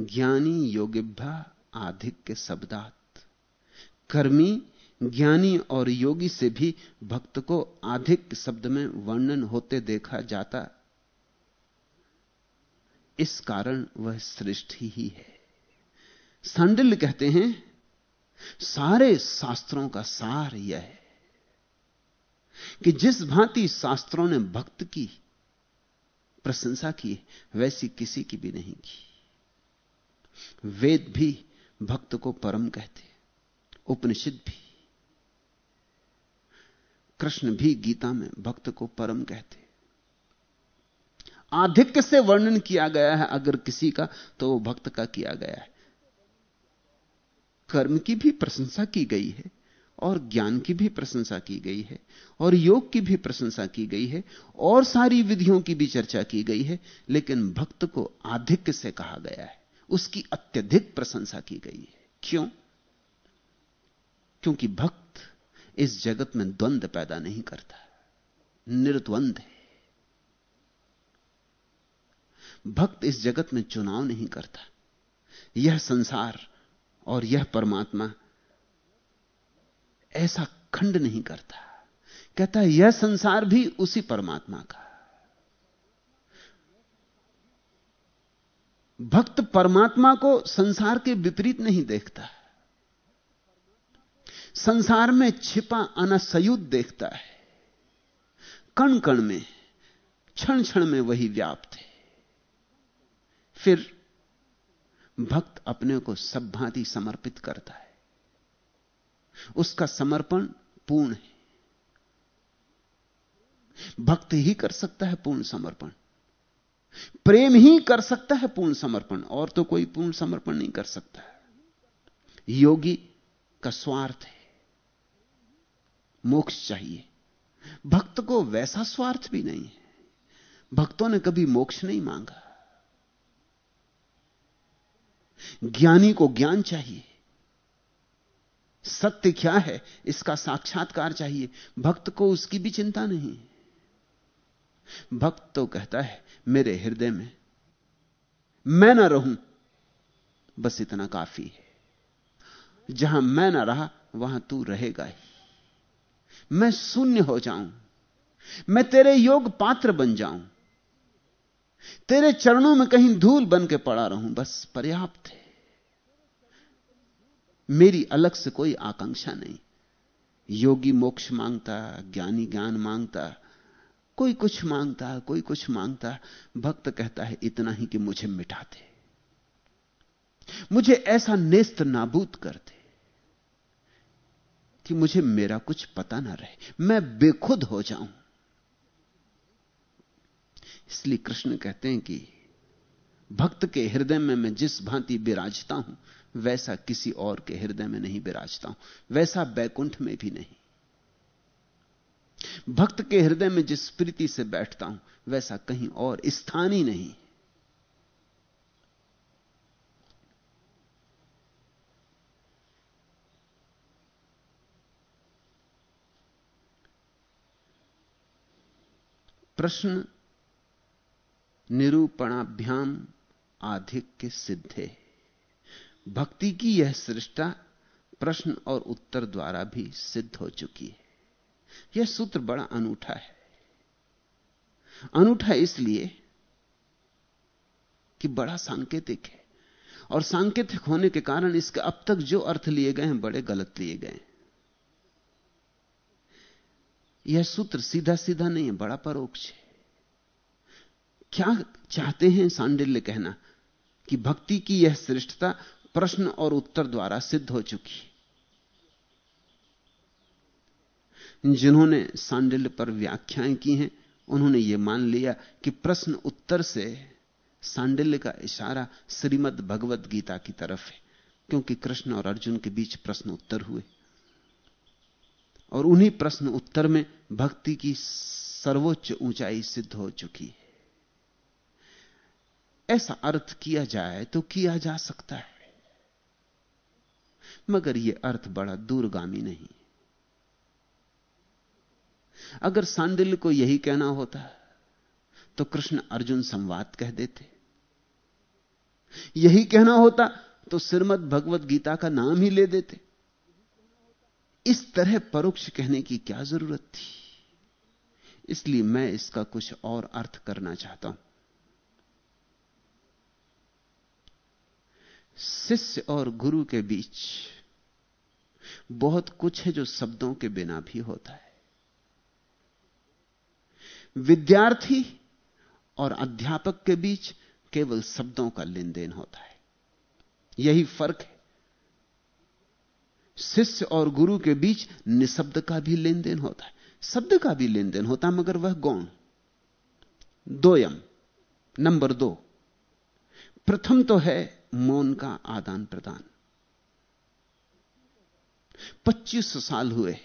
ज्ञानी योगिभ्या आधिक्य शब्दात। कर्मी ज्ञानी और योगी से भी भक्त को आधिक शब्द में वर्णन होते देखा जाता। इस कारण वह सृष्टि ही है। सांडिल्य कहते हैं, सारे शास्त्रों का सार यह है कि जिस भांति शास्त्रों ने भक्त की प्रशंसा की वैसी किसी की भी नहीं की। वेद भी भक्त को परम कहते उपनिषद भी। कृष्ण भी गीता में भक्त को परम कहते आधिक्य से वर्णन किया गया है, अगर किसी का तो वो भक्त का किया गया है। कर्म की भी प्रशंसा की गई है। और ज्ञान की भी प्रशंसा की गई है, और योग की भी प्रशंसा की गई है, और सारी विधियों की भी चर्चा की गई है, लेकिन भक्त को आधिक्य से कहा गया है, उसकी अत्यधिक प्रशंसा की गई है। क्यों? क्योंकि भक्त इस जगत में द्वंद पैदा नहीं करता, निर्द्वंद है। भक्त इस जगत में चुनाव नहीं करता, यह संसार और यह परमात्मा ऐसा खंड नहीं करता। कहता है, यह संसार भी उसी परमात्मा का। भक्त परमात्मा को संसार के विपरीत नहीं देखता। संसार में छिपा अनसयुद्ध देखता है। कण कण में क्षण क्षण में वही व्याप्त है। फिर भक्त अपने को सब भांति समर्पित करता है। उसका समर्पण पूर्ण है। भक्त ही कर सकता है पूर्ण समर्पण। प्रेम ही कर सकता है पूर्ण समर्पण। और तो कोई पूर्ण समर्पण नहीं कर सकता। योगी का स्वार्थ है। मोक्ष चाहिए। भक्त को वैसा स्वार्थ भी नहीं है। भक्तों ने कभी मोक्ष नहीं मांगा। ज्ञानी को ज्ञान चाहिए। सत्य क्या है? इसका साक्षात्कार चाहिए। भक्त को उसकी भी चिंता नहीं। भक्त तो कहता है, मेरे हृदय में, मैं ना रहूँ, बस इतना काफ़ी है। जहाँ मैं ना रहा, वहाँ तू रहेगा ही। मैं शून्य हो जाऊँ। मैं तेरे योग पात्र बन जाऊँ। तेरे चरणों में कहीं धूल बन के पड़ा रहूँ, बस पर्याप्त है। मेरी अलग से कोई आकांक्षा नहीं। योगी मोक्ष माँगता, ज्ञानी ज्ञान माँगता, कोई कुछ माँगता, कोई कुछ माँगता, भक्त कहता है, इतना ही कि मुझे मिटा दे मुझे ऐसा नेस्त नाबूद कर दे कि मुझे मेरा कुछ पता ना रहे। मैं बेखुद हो जाऊँ। इसलिए कृष्ण कहते हैं कि भक्त के हृदय में मैं जिस भांति विराजता हूँ वैसा किसी और के हृदय में नहीं विराजता हूँ। वैसा बैकुंठ में भी नहीं। भक्त के हृदय में जिस प्रीति से बैठता हूँ, वैसा कहीं और स्थान ही नहीं। प्रश्न निरूपणाभ्याम आधिक्य सिद्धे। भक्ति की यह सृष्टा प्रश्न और उत्तर द्वारा भी सिद्ध हो चुकी है। यह सूत्र बड़ा अनूठा है। अनूठा इसलिए कि बड़ा सांकेतिक है। और सांकेतिक होने के कारण इसके अब तक जो अर्थ लिए गए हैं, बड़े गलत लिए गए हैं। यह सूत्र सीधा सीधा नहीं है, बड़ा परोक्ष है। क्या चाहते हैं सांडिल्य कहना कि भक्ति की यह श्रेष्ठता प्रश्न और उत्तर द्वारा सिद्ध हो चुकी जिन्होंने सांडिल्य पर व्याख्याएँ की हैं, उन्होंने यह मान लिया कि प्रश्न उत्तर से सांडिल्य का इशारा श्रीमद भगवत गीता की तरफ़ है, क्योंकि कृष्ण और अर्जुन के बीच प्रश्न उत्तर हुए। और उन्हीं प्रश्न उत्तर में भक्ति की सर्वोच्च ऊंचाई सिद्ध हो चुकी है। ऐसा अर्थ किया जाए तो किया जा सकता है। मगर यह अर्थ बड़ा दूरगामी नहीं। अगर सांडिल्य को यही कहना होता तो कृष्ण अर्जुन संवाद कह देते। यही कहना होता तो श्रीमद भगवत गीता का नाम ही ले देते। इस तरह परोक्ष कहने की क्या ज़रूरत थी? इसलिए मैं इसका कुछ और अर्थ करना चाहता हूँ। शिष्य और गुरु के बीच बहुत कुछ है जो शब्दों के बिना भी होता है। विद्यार्थी और अध्यापक के बीच केवल शब्दों का लेन देन होता है। यही फ़र्क है। शिष्य और गुरु के बीच निशब्द का भी लेन देन होता है। शब्द का भी लेन देन होता है मगर वह गौण। दोयम, नंबर दो। प्रथम तो है मौन का आदान प्रदान 25 साल हुए।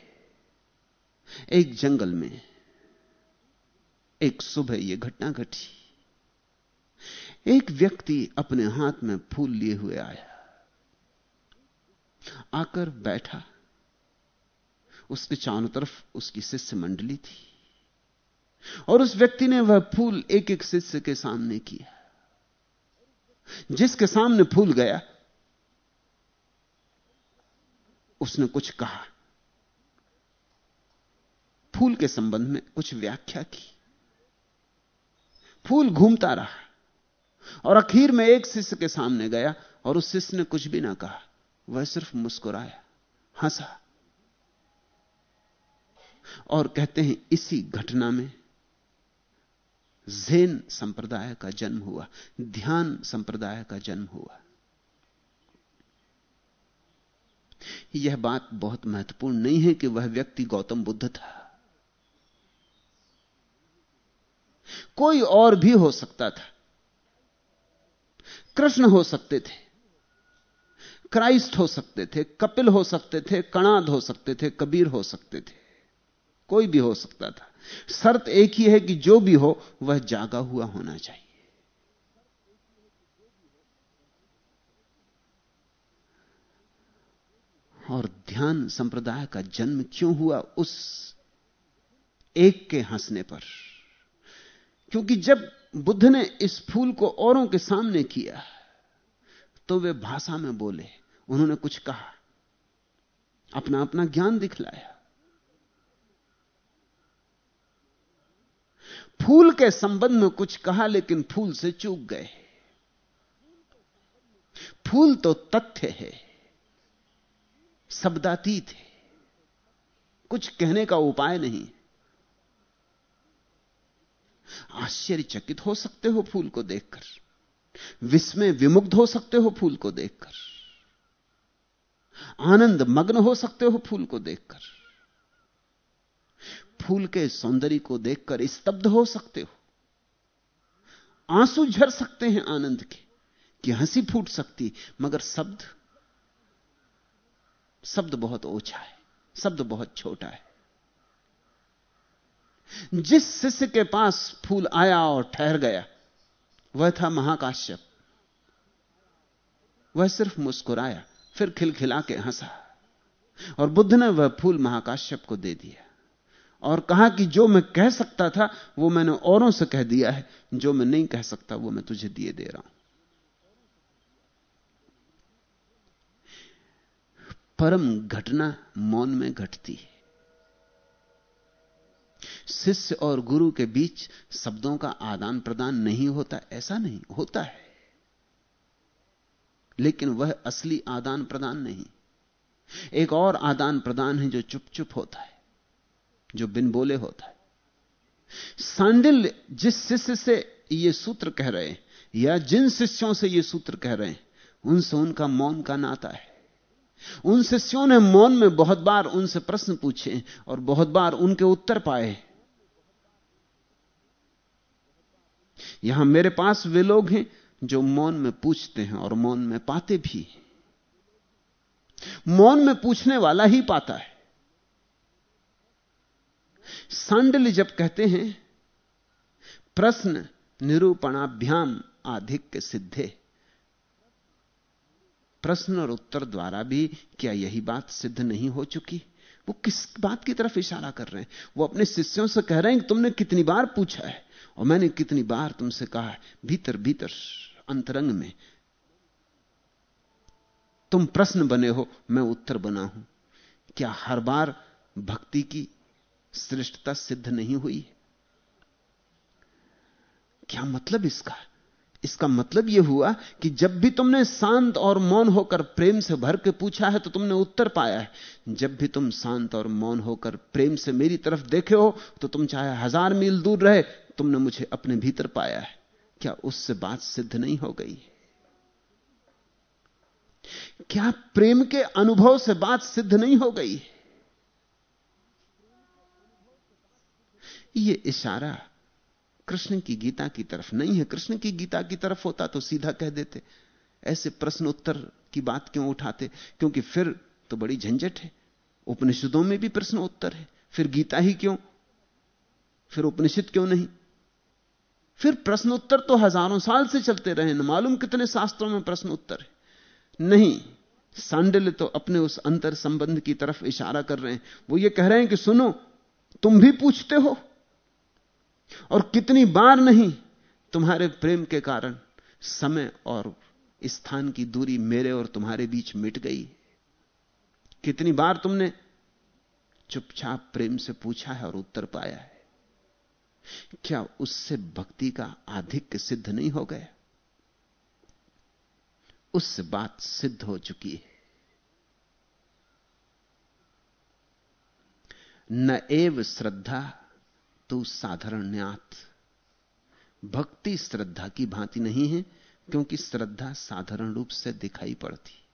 एक जंगल में एक सुबह यह घटना घटी। एक व्यक्ति अपने हाथ में फूल लिए हुए आया। आकर बैठा। उसके चारों तरफ़ उसकी शिष्य मंडली थी। और उस व्यक्ति ने वह फूल एक एक शिष्य के सामने किया, जिसके सामने फूल गया। उसने कुछ कहा। फूल के संबंध में कुछ व्याख्या की। फूल घूमता रहा और आखिर में एक शिष्य के सामने गया और उस शिष्य ने कुछ भी ना कहा। वह सिर्फ़ मुस्कुराया। हंसा। और कहते हैं, इसी घटना में जैन संप्रदाय का जन्म हुआ, ध्यान संप्रदाय का जन्म हुआ। यह बात बहुत महत्वपूर्ण नहीं है कि वह व्यक्ति गौतम बुद्ध था। कोई और भी हो सकता था। कृष्ण हो सकते थे। क्राइस्ट हो सकते थे, कपिल हो सकते थे, कणाद हो सकते थे, कबीर हो सकते थे। कोई भी हो सकता था। शर्त एक ही है कि जो भी हो, वह जागा हुआ होना चाहिए। और ध्यान संप्रदाय का जन्म क्यों हुआ उस एक के हंसने पर? क्योंकि जब बुद्ध ने इस फूल को औरों के सामने किया तो वे भाषा में बोले, उन्होंने कुछ कहा, अपना अपना ज्ञान दिखलाया। फूल के संबंध में कुछ कहा, लेकिन फूल से चूक गए। फूल तो तथ्य है। शब्दातीत है। कुछ कहने का उपाय नहीं। आश्चर्यचकित हो सकते हो फूल को देखकर। विस्मय विमुग्ध हो सकते हो फूल को देखकर। आनंद मग्न हो सकते हो फूल को देखकर। फूल के सौंदर्य को देखकर स्तब्ध हो सकते हो। आँसू झर सकते हैं आनंद के कि हँसी फूट सकती, मगर शब्द शब्द बहुत ओछा है, शब्द बहुत छोटा है। जिस शिष्य के पास फूल आया और ठहर गया, वह था महाकाश्यप। वह सिर्फ़ मुस्कुराया, फिर खिलखिला के हंसा, और बुद्ध ने वह फूल महाकाश्यप को दे दिया, और कहा कि जो मैं कह सकता था, वो मैंने औरों से कह दिया है, जो मैं नहीं कह सकता, वो मैं तुझे दिए दे रहा हूँ। परम घटना मौन में घटती है। शिष्य और गुरु के बीच शब्दों का आदान प्रदान नहीं होता, ऐसा नहीं, होता है। लेकिन वह असली आदान प्रदान नहीं। एक और आदान प्रदान है जो चुप चुप होता है, जो बिन बोले होता है। सांडिल जिस शिष्य से ये सूत्र कह रहे हैं, या जिन शिष्यों से ये सूत्र कह रहे हैं, उनसे उनका मौन का नाता है। उन शिष्यों ने मौन में बहुत बार उनसे प्रश्न पूछे और बहुत बार उनके उत्तर पाए। यहाँ मेरे पास वे लोग हैं जो मौन में पूछते हैं और मौन में पाते भी मौन में पूछने वाला ही पाता है। सांडल जब कहते हैं, प्रश्न निरूपणाभ्याम आधिक्य सिद्धे। प्रश्न और उत्तर द्वारा भी क्या यही बात सिद्ध नहीं हो चुकी? वो किस बात की तरफ़ इशारा कर रहे हैं? वो अपने शिष्यों से कह रहे हैं कि तुमने कितनी बार पूछा है? और मैंने कितनी बार तुमसे कहा है? भीतर भीतर, अंतरंग में। तुम प्रश्न बने हो, मैं उत्तर बना हूँ। क्या हर बार भक्ति की श्रेष्ठता सिद्ध नहीं हुई? क्या मतलब इसका? इसका मतलब यह हुआ कि जब भी तुमने शांत और मौन होकर प्रेम से भर के पूछा है तो तुमने उत्तर पाया है। जब भी तुम शांत और मौन होकर प्रेम से मेरी तरफ़ देखे हो तो तुम चाहे हज़ार मील दूर रहे, तुमने मुझे अपने भीतर पाया है। क्या उससे बात सिद्ध नहीं हो गई? क्या प्रेम के अनुभव से बात सिद्ध नहीं हो गई? ये इशारा कृष्ण की गीता की तरफ़ नहीं है। कृष्ण की गीता की तरफ़ होता तो सीधा कह देते। ऐसे प्रश्न उत्तर की बात क्यों उठाते? क्योंकि फिर तो बड़ी झंझट है। उपनिषदों में भी प्रश्न उत्तर है। फिर गीता ही क्यों? फिर उपनिषद क्यों नहीं? फिर प्रश्न उत्तर तो हज़ारों साल से चलते रहे न मालूम कितने शास्त्रों में प्रश्न उत्तर है। नहीं, सांडिल्य तो अपने उस अंतर संबंध की तरफ़ इशारा कर रहे हैं। वो ये कह रहे हैं कि सुनो, तुम भी पूछते हो। और कितनी बार नहीं, तुम्हारे प्रेम के कारण समय और स्थान की दूरी मेरे और तुम्हारे बीच मिट गई। कितनी बार तुमने चुपचाप प्रेम से पूछा है और उत्तर पाया है? क्या उससे भक्ति का आधिक्य सिद्ध नहीं हो गया? उससे बात सिद्ध हो चुकी है। न एव श्रद्धा तो साधारण न्यात भक्ति श्रद्धा की भांति नहीं है, क्योंकि श्रद्धा साधारण रूप से दिखाई पड़ती।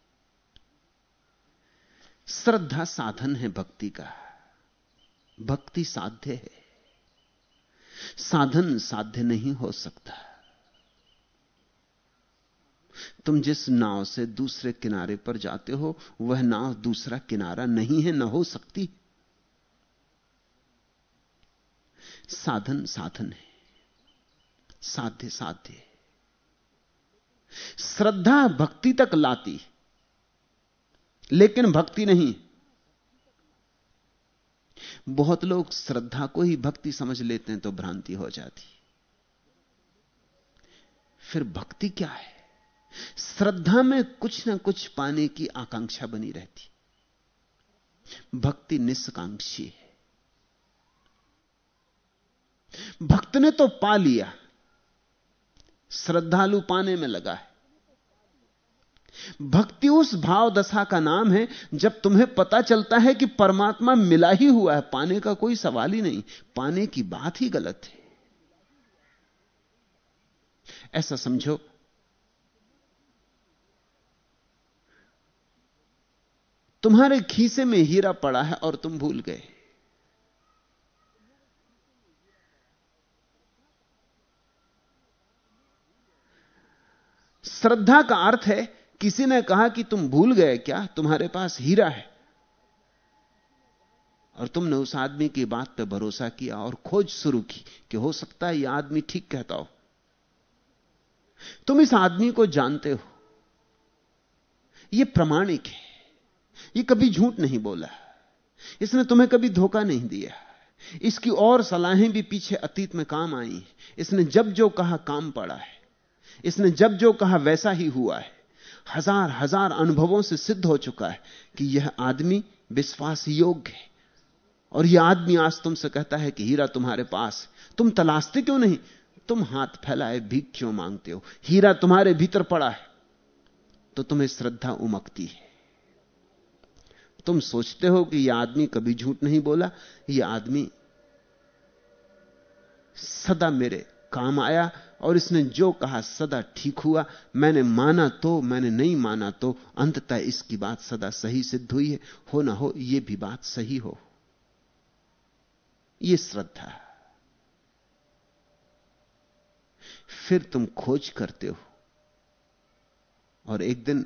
श्रद्धा साधन है भक्ति का। भक्ति साध्य है। साधन साध्य नहीं हो सकता। तुम जिस नाव से दूसरे किनारे पर जाते हो, वह नाव दूसरा किनारा नहीं है, न हो सकती। साधन साधन है। साध्य साध्य श्रद्धा भक्ति तक लाती लेकिन भक्ति नहीं। बहुत लोग श्रद्धा को ही भक्ति समझ लेते हैं तो भ्रांति हो जाती फिर भक्ति क्या है? श्रद्धा में कुछ ना कुछ पाने की आकांक्षा बनी रहती भक्ति निष्कांक्षी है। भक्त ने तो पा लिया, श्रद्धालु पाने में लगा है। भक्ति उस भाव दशा का नाम है, जब तुम्हें पता चलता है कि परमात्मा मिला ही हुआ है, पाने का कोई सवाल ही नहीं, पाने की बात ही गलत है। ऐसा समझो, तुम्हारे खीसे में हीरा पड़ा है और तुम भूल गए। श्रद्धा का अर्थ है, किसी ने कहा कि तुम भूल गए क्या? तुम्हारे पास हीरा है। और तुमने उस आदमी की बात पर भरोसा किया और खोज शुरू की कि हो सकता है यह आदमी ठीक कहता हो। तुम इस आदमी को जानते हो। यह प्रमाणिक है। यह कभी झूठ नहीं बोला। इसने तुम्हें कभी धोखा नहीं दिया। इसकी और सलाहें भी पीछे अतीत में काम आई इसने जब जो कहा, काम पड़ा है। इसने जब जो कहा वैसा ही हुआ है। हज़ार हज़ार अनुभवों से सिद्ध हो चुका है कि यह आदमी विश्वास योग्य है। और यह आदमी आज तुमसे कहता है कि हीरा तुम्हारे पास, तुम तलाशते क्यों नहीं? तुम हाथ फैलाए, भीख क्यों मांगते हो? हीरा तुम्हारे भीतर पड़ा है तो तुम्हें श्रद्धा उमकती है। तुम सोचते हो कि यह आदमी कभी झूठ नहीं बोला, यह आदमी सदा मेरे काम आया और इसने जो कहा, सदा ठीक हुआ। मैंने माना तो मैंने नहीं माना तो अंततः इसकी बात सदा सही सिद्ध हुई है। हो ना हो यह भी बात सही हो। यह श्रद्धा। फिर तुम खोज करते हो और एक दिन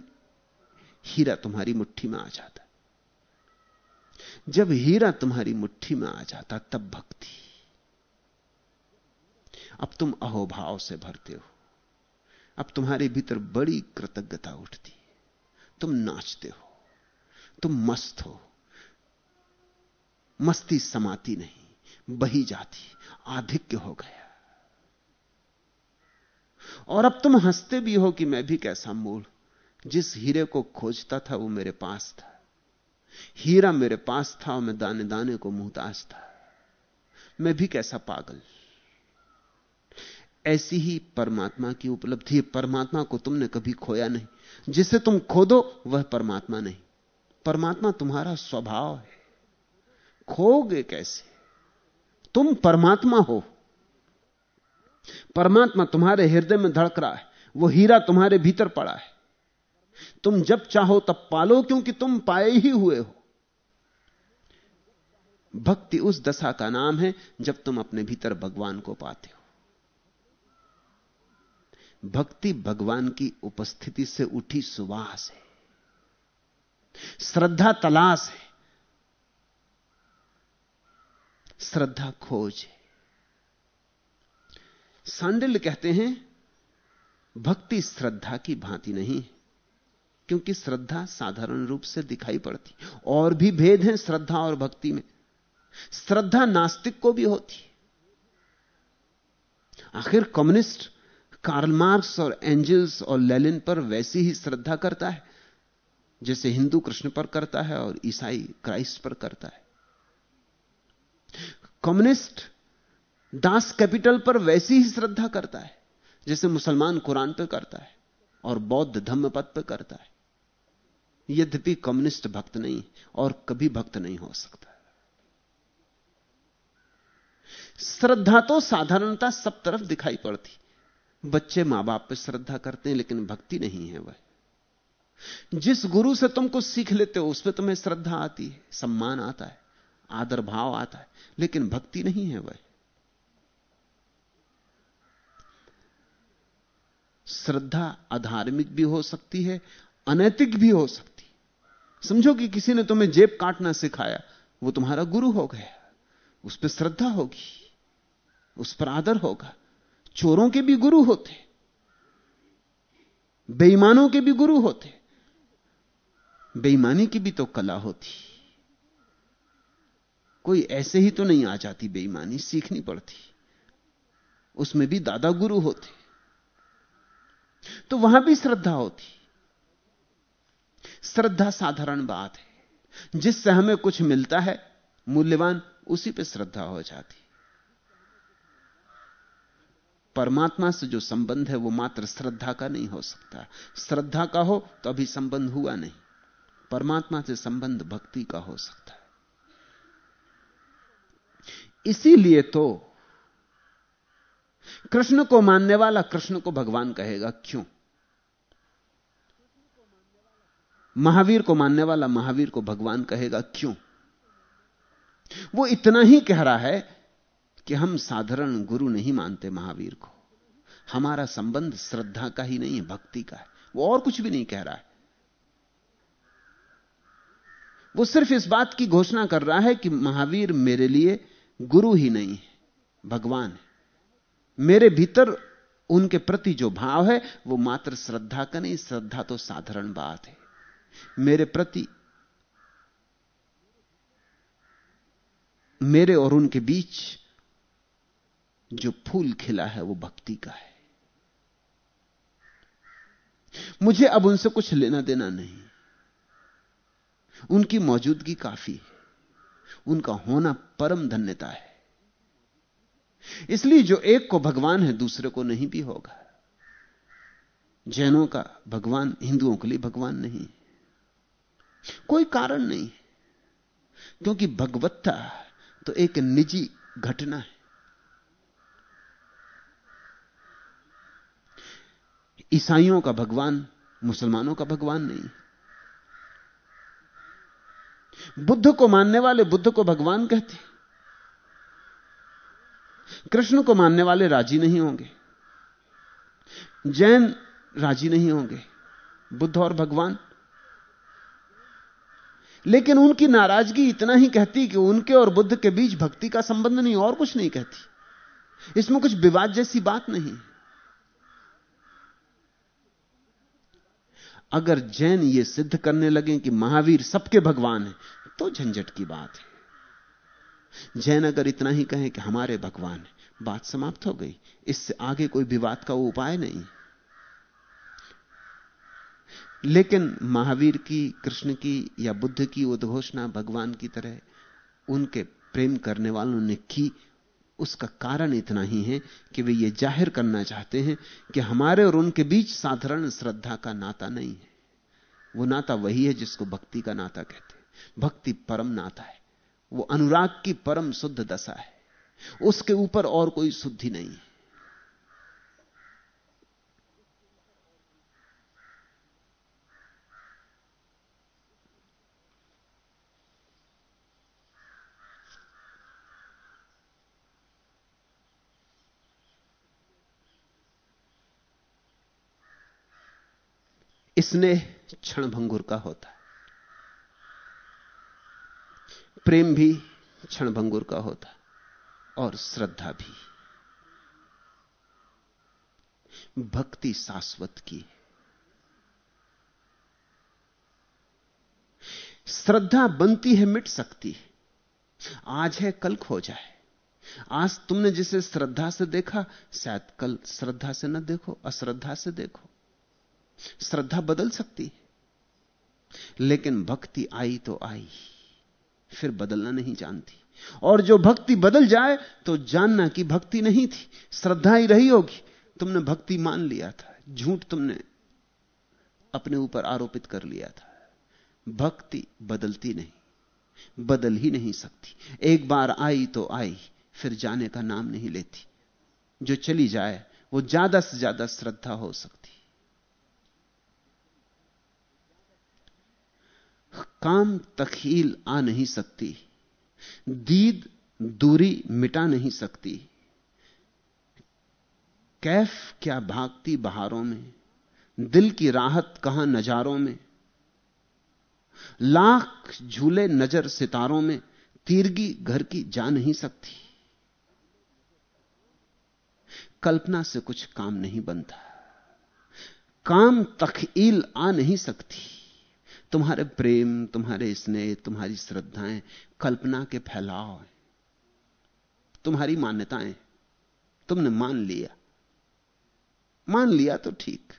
हीरा तुम्हारी मुट्ठी में आ जाता। जब हीरा तुम्हारी मुट्ठी में आ जाता, तब भक्ति। अब तुम अहोभाव से भरते हो। अब तुम्हारे भीतर बड़ी कृतज्ञता उठती तुम नाचते हो। तुम मस्त हो। मस्ती समाती नहीं, बही जाती, आधिक्य हो गया। और अब तुम हँसते भी हो कि मैं भी कैसा मूल। जिस हीरे को खोजता था, वो मेरे पास था। हीरा मेरे पास था और मैं दाने दाने को मुहताज था। मैं भी कैसा पागल। ऐसी ही परमात्मा की उपलब्धि परमात्मा को तुमने कभी खोया नहीं। जिसे तुम खोदो, वह परमात्मा नहीं। परमात्मा तुम्हारा स्वभाव है। खोगे कैसे? तुम परमात्मा हो। परमात्मा तुम्हारे हृदय में धड़क रहा है। वो हीरा तुम्हारे भीतर पड़ा है। तुम जब चाहो तब पालो, क्योंकि तुम पाए ही हुए हो। भक्ति उस दशा का नाम है, जब तुम अपने भीतर भगवान को पाते हो। भक्ति भगवान की उपस्थिति से उठी सुवास है। श्रद्धा तलाश है। श्रद्धा खोज है। सांडिल कहते हैं, भक्ति श्रद्धा की भांति नहीं है, क्योंकि श्रद्धा साधारण रूप से दिखाई पड़ती और भी भेद हैं श्रद्धा और भक्ति में। श्रद्धा नास्तिक को भी होती आखिर कम्युनिस्ट कार्ल मार्क्स और एंजल्स और लेलिन पर वैसी ही श्रद्धा करता है, जैसे हिंदू कृष्ण पर करता है और ईसाई क्राइस्ट पर करता है। कम्युनिस्ट दास कैपिटल पर वैसी ही श्रद्धा करता है, जैसे मुसलमान कुरान पर करता है और बौद्ध धम्म पद पर करता है। यद्यपि कम्युनिस्ट भक्त नहीं और कभी भक्त नहीं हो सकता। श्रद्धा तो साधारणता सब तरफ़ दिखाई पड़ती। बच्चे माँ बाप पर श्रद्धा करते हैं, लेकिन भक्ति नहीं है वह। जिस गुरु से तुम कुछ सीख लेते हो, उस पर तुम्हें श्रद्धा आती है, सम्मान आता है, आदर भाव आता है, लेकिन भक्ति नहीं है वह। श्रद्धा अधार्मिक भी हो सकती है, अनैतिक भी हो सकती समझो कि किसी ने तुम्हें जेब काटना सिखाया, वो तुम्हारा गुरु हो गया, उस पर श्रद्धा होगी, उस पर आदर होगा। चोरों के भी गुरु होते, बेईमानों के भी गुरु होते, बेईमानी की भी तो कला होती। कोई ऐसे ही तो नहीं आ जाती बेईमानी, सीखनी पड़ती। उसमें भी दादा गुरु होते तो वहाँ भी श्रद्धा होती। श्रद्धा साधारण बात है। जिससे हमें कुछ मिलता है, मूल्यवान उसी पे श्रद्धा हो जाती। परमात्मा से जो संबंध है वो मात्र श्रद्धा का नहीं हो सकता। श्रद्धा का हो तो अभी संबंध हुआ नहीं। परमात्मा से संबंध भक्ति का हो सकता है। इसीलिए तो कृष्ण को मानने वाला कृष्ण को भगवान कहेगा, क्यों? महावीर को मानने वाला महावीर को भगवान कहेगा, क्यों? वो इतना ही कह रहा है कि हम साधारण गुरु नहीं मानते महावीर को। हमारा संबंध श्रद्धा का ही नहीं है, भक्ति का है। वो और कुछ भी नहीं कह रहा है। वो सिर्फ़ इस बात की घोषणा कर रहा है कि महावीर मेरे लिए गुरु ही नहीं है, भगवान है। मेरे भीतर उनके प्रति जो भाव है, वो मात्र श्रद्धा का नहीं, श्रद्धा तो साधारण बात है। मेरे प्रति, मेरे और उनके बीच जो फूल खिला है वो भक्ति का है। मुझे अब उनसे कुछ लेना देना नहीं। उनकी मौजूदगी काफ़ी है। उनका होना परम धन्यता है। इसलिए जो एक को भगवान है, दूसरे को नहीं भी होगा। जैनों का भगवान, हिंदुओं के लिए भगवान नहीं कोई कारण नहीं क्योंकि भगवत्ता तो एक निजी घटना है। ईसाइयों का भगवान, मुसलमानों का भगवान नहीं। बुद्ध को मानने वाले बुद्ध को भगवान कहते कृष्ण को मानने वाले राज़ी नहीं होंगे। जैन राज़ी नहीं होंगे। बुद्ध और भगवान। लेकिन उनकी नाराज़गी इतना ही कहती कि उनके और बुद्ध के बीच भक्ति का संबंध नहीं, और कुछ नहीं कहती। इसमें कुछ विवाद जैसी बात नहीं। अगर जैन ये सिद्ध करने लगे कि महावीर सबके भगवान है तो झंझट की बात है। जैन अगर इतना ही कहें कि हमारे भगवान है, बात समाप्त हो गई। इससे आगे कोई विवाद का उपाय नहीं। लेकिन महावीर की, कृष्ण की या बुद्ध की उद्घोषणा भगवान की तरह उनके प्रेम करने वालों ने की उसका कारण इतना ही है कि वे ये ज़ाहिर करना चाहते हैं कि हमारे और उनके बीच साधारण श्रद्धा का नाता नहीं है। वो नाता वही है जिसको भक्ति का नाता कहते हैं। भक्ति परम नाता है। वो अनुराग की परम शुद्ध दशा है। उसके ऊपर और कोई शुद्धि नहीं है। स्नेह क्षण भंगुर का होता है। प्रेम भी क्षण भंगुर का होता है और श्रद्धा भी। भक्ति शाश्वत की श्रद्धा बनती है, मिट सकती है। आज है, कल खो जाए। आज तुमने जिसे श्रद्धा से देखा, शायद कल श्रद्धा से न देखो, अश्रद्धा से देखो। श्रद्धा बदल सकती लेकिन भक्ति आई तो आई, फिर बदलना नहीं जानती। और जो भक्ति बदल जाए तो जानना कि भक्ति नहीं थी, श्रद्धा ही रही होगी। तुमने भक्ति मान लिया था, झूठ तुमने अपने ऊपर आरोपित कर लिया था। भक्ति बदलती नहीं, बदल ही नहीं सकती। एक बार आई तो आई, फिर जाने का नाम नहीं लेती। जो चली जाए, वो ज़्यादा से ज़्यादा श्रद्धा हो सकती। काम तखील आ नहीं सकती। दीद, दूरी मिटा नहीं सकती। कैफ क्या भागती बहारों में? दिल की राहत कहाँ नजारों में? लाख झूले नज़र सितारों में, तीरगी घर की जा नहीं सकती। कल्पना से कुछ काम नहीं बनता। काम तखील आ नहीं सकती। तुम्हारे प्रेम, तुम्हारे स्नेह, तुम्हारी श्रद्धाएँ कल्पना के फैलाव हैं। तुम्हारी मान्यताएँ तुमने मान लिया। मान लिया तो ठीक,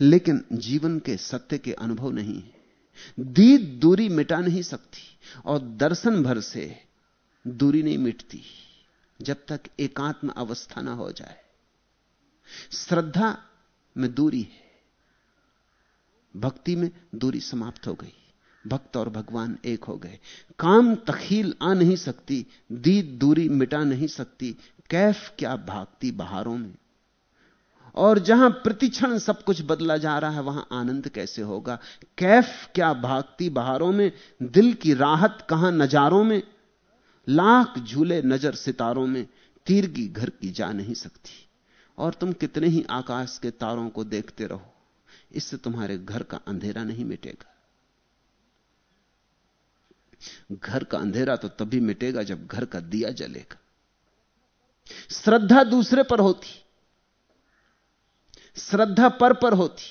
लेकिन जीवन के सत्य के अनुभव नहीं है। दीद दूरी मिटा नहीं सकती और दर्शन भर से दूरी नहीं मिटती जब तक एकात्म अवस्था ना हो जाए। श्रद्धा में दूरी है। भक्ति में दूरी समाप्त हो गई। भक्त और भगवान एक हो गए। काम तखील आ नहीं सकती, दीद दूरी मिटा नहीं सकती। कैफ क्या भागती बहारों में? और जहाँ प्रतिक्षण सब कुछ बदला जा रहा है, वहाँ आनंद कैसे होगा? कैफ क्या भागती बहारों में? दिल की राहत कहाँ नजारों में? लाख झूले नज़र सितारों में। तीर की घर की जा नहीं सकती। और तुम कितने ही आकाश के तारों को देखते रहो। इससे तुम्हारे घर का अंधेरा नहीं मिटेगा। घर का अंधेरा तो तभी मिटेगा जब घर का दिया जलेगा। श्रद्धा दूसरे पर होती, श्रद्धा पर पर होती।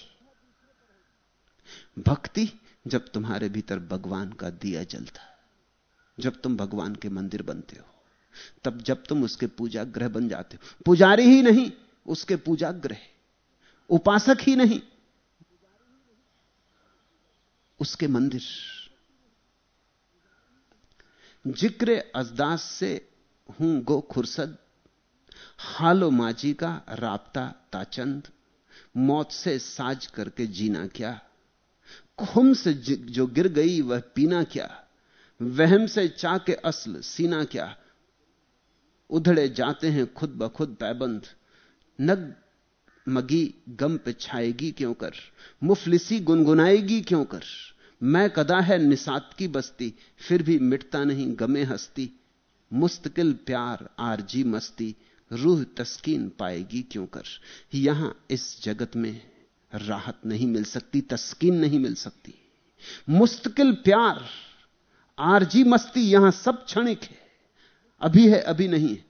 भक्ति जब तुम्हारे भीतर भगवान का दिया जलता, जब तुम भगवान के मंदिर बनते हो, तब जब तुम उसके पूजा ग्रह बन जाते हो। पुजारी ही नहीं, उसके पूजा ग्रह उपासक ही नहीं। उसके मंदिर। ज़िक्र अजदास से हूँ गो खुरसद, हालो माजी का राबता ताचंद, मौत से साज करके जीना क्या? खुम से जो गिर गई वह पीना क्या? वहम से चा के असल सीना क्या? उधड़े जाते हैं खुद ब खुद पैबंद, नग मगी गम पे छाएगी क्यों कर? मुफलिसी गुनगुनाएगी क्यों कर? मैं कदा है निषाद की बस्ती, फिर भी मिटता नहीं गमे हस्ती। मुस्तकिल प्यार आरजी मस्ती, रूह तस्कीन पाएगी क्यों कर? यहाँ इस जगत में राहत नहीं मिल सकती, तस्कीन नहीं मिल सकती। मुस्तकिल प्यार आरजी मस्ती यहाँ सब क्षणिक है। अभी है, अभी नहीं है।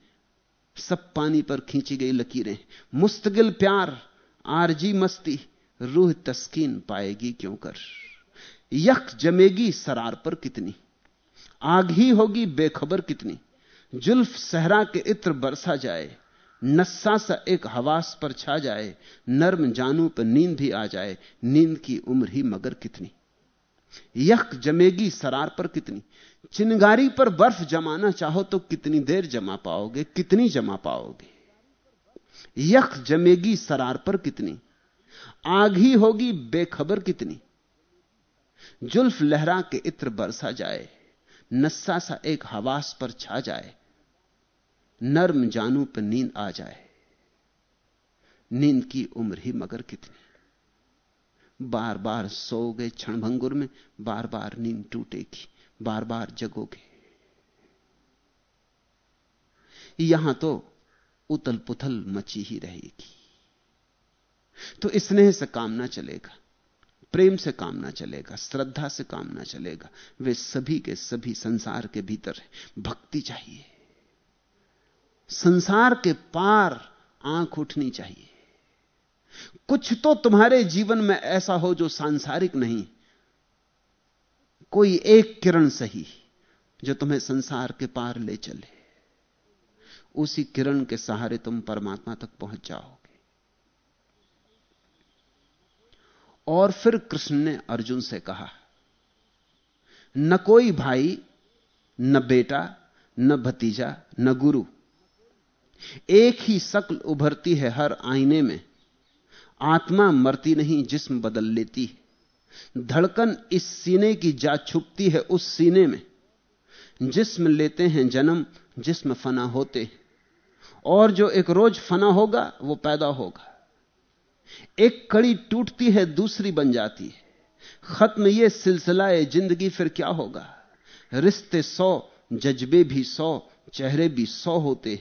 सब पानी पर खींची गई लकीरें। मुस्तकिल प्यार आरजी मस्ती, रूह तस्कीन पाएगी क्यों कर? यख जमेगी सरार पर कितनी? आग ही होगी, बेखबर कितनी? जुल्फ सहरा के इत्र बरसा जाए, नस्सा सा एक हवास पर छा जाए, नर्म जानू पर नींद भी आ जाए, नींद की उम्र ही मगर कितनी? यख जमेगी सरार पर कितनी? चिनगारी पर बर्फ़ जमाना चाहो तो कितनी देर जमा पाओगे, कितनी जमा पाओगे? यख जमेगी सरार पर कितनी? आग ही होगी, बेखबर कितनी? जुल्फ लहरा के इत्र बरसा जाए, नस्सा सा एक हवास पर छा जाए, नर्म जानू पर नींद आ जाए। नींद की उम्र ही मगर कितनी। बार बार सोओगे क्षण भंगुर में बार बार नींद टूटेगी बार बार जगोगे। यहाँ तो उतल पुथल मची ही रहेगी। तो स्नेह से काम ना चलेगा। प्रेम से काम ना चलेगा, श्रद्धा से काम ना चलेगा। वे सभी के सभी संसार के भीतर है। भक्ति चाहिए। संसार के पार आँख उठनी चाहिए। कुछ तो तुम्हारे जीवन में ऐसा हो जो सांसारिक नहीं। कोई एक किरण सही जो तुम्हें संसार के पार ले चले। उसी किरण के सहारे तुम परमात्मा तक पहुँच जाओगे और फिर कृष्ण ने अर्जुन से कहा, न कोई भाई, न बेटा, न भतीजा, न गुरु। एक ही शक्ल उभरती है हर आईने में। आत्मा मरती नहीं, जिस्म बदल लेती धड़कन इस सीने की जा छुपती है उस सीने में। जिस्म लेते हैं जन्म, जिस्म फना होते और जो एक रोज फना होगा, वो पैदा होगा। एक कड़ी टूटती है, दूसरी बन जाती है। खत्म ये सिलसिला है ज़िंदगी फिर क्या होगा? रिश्ते सौ, जज्बे भी सौ, चेहरे भी सौ होते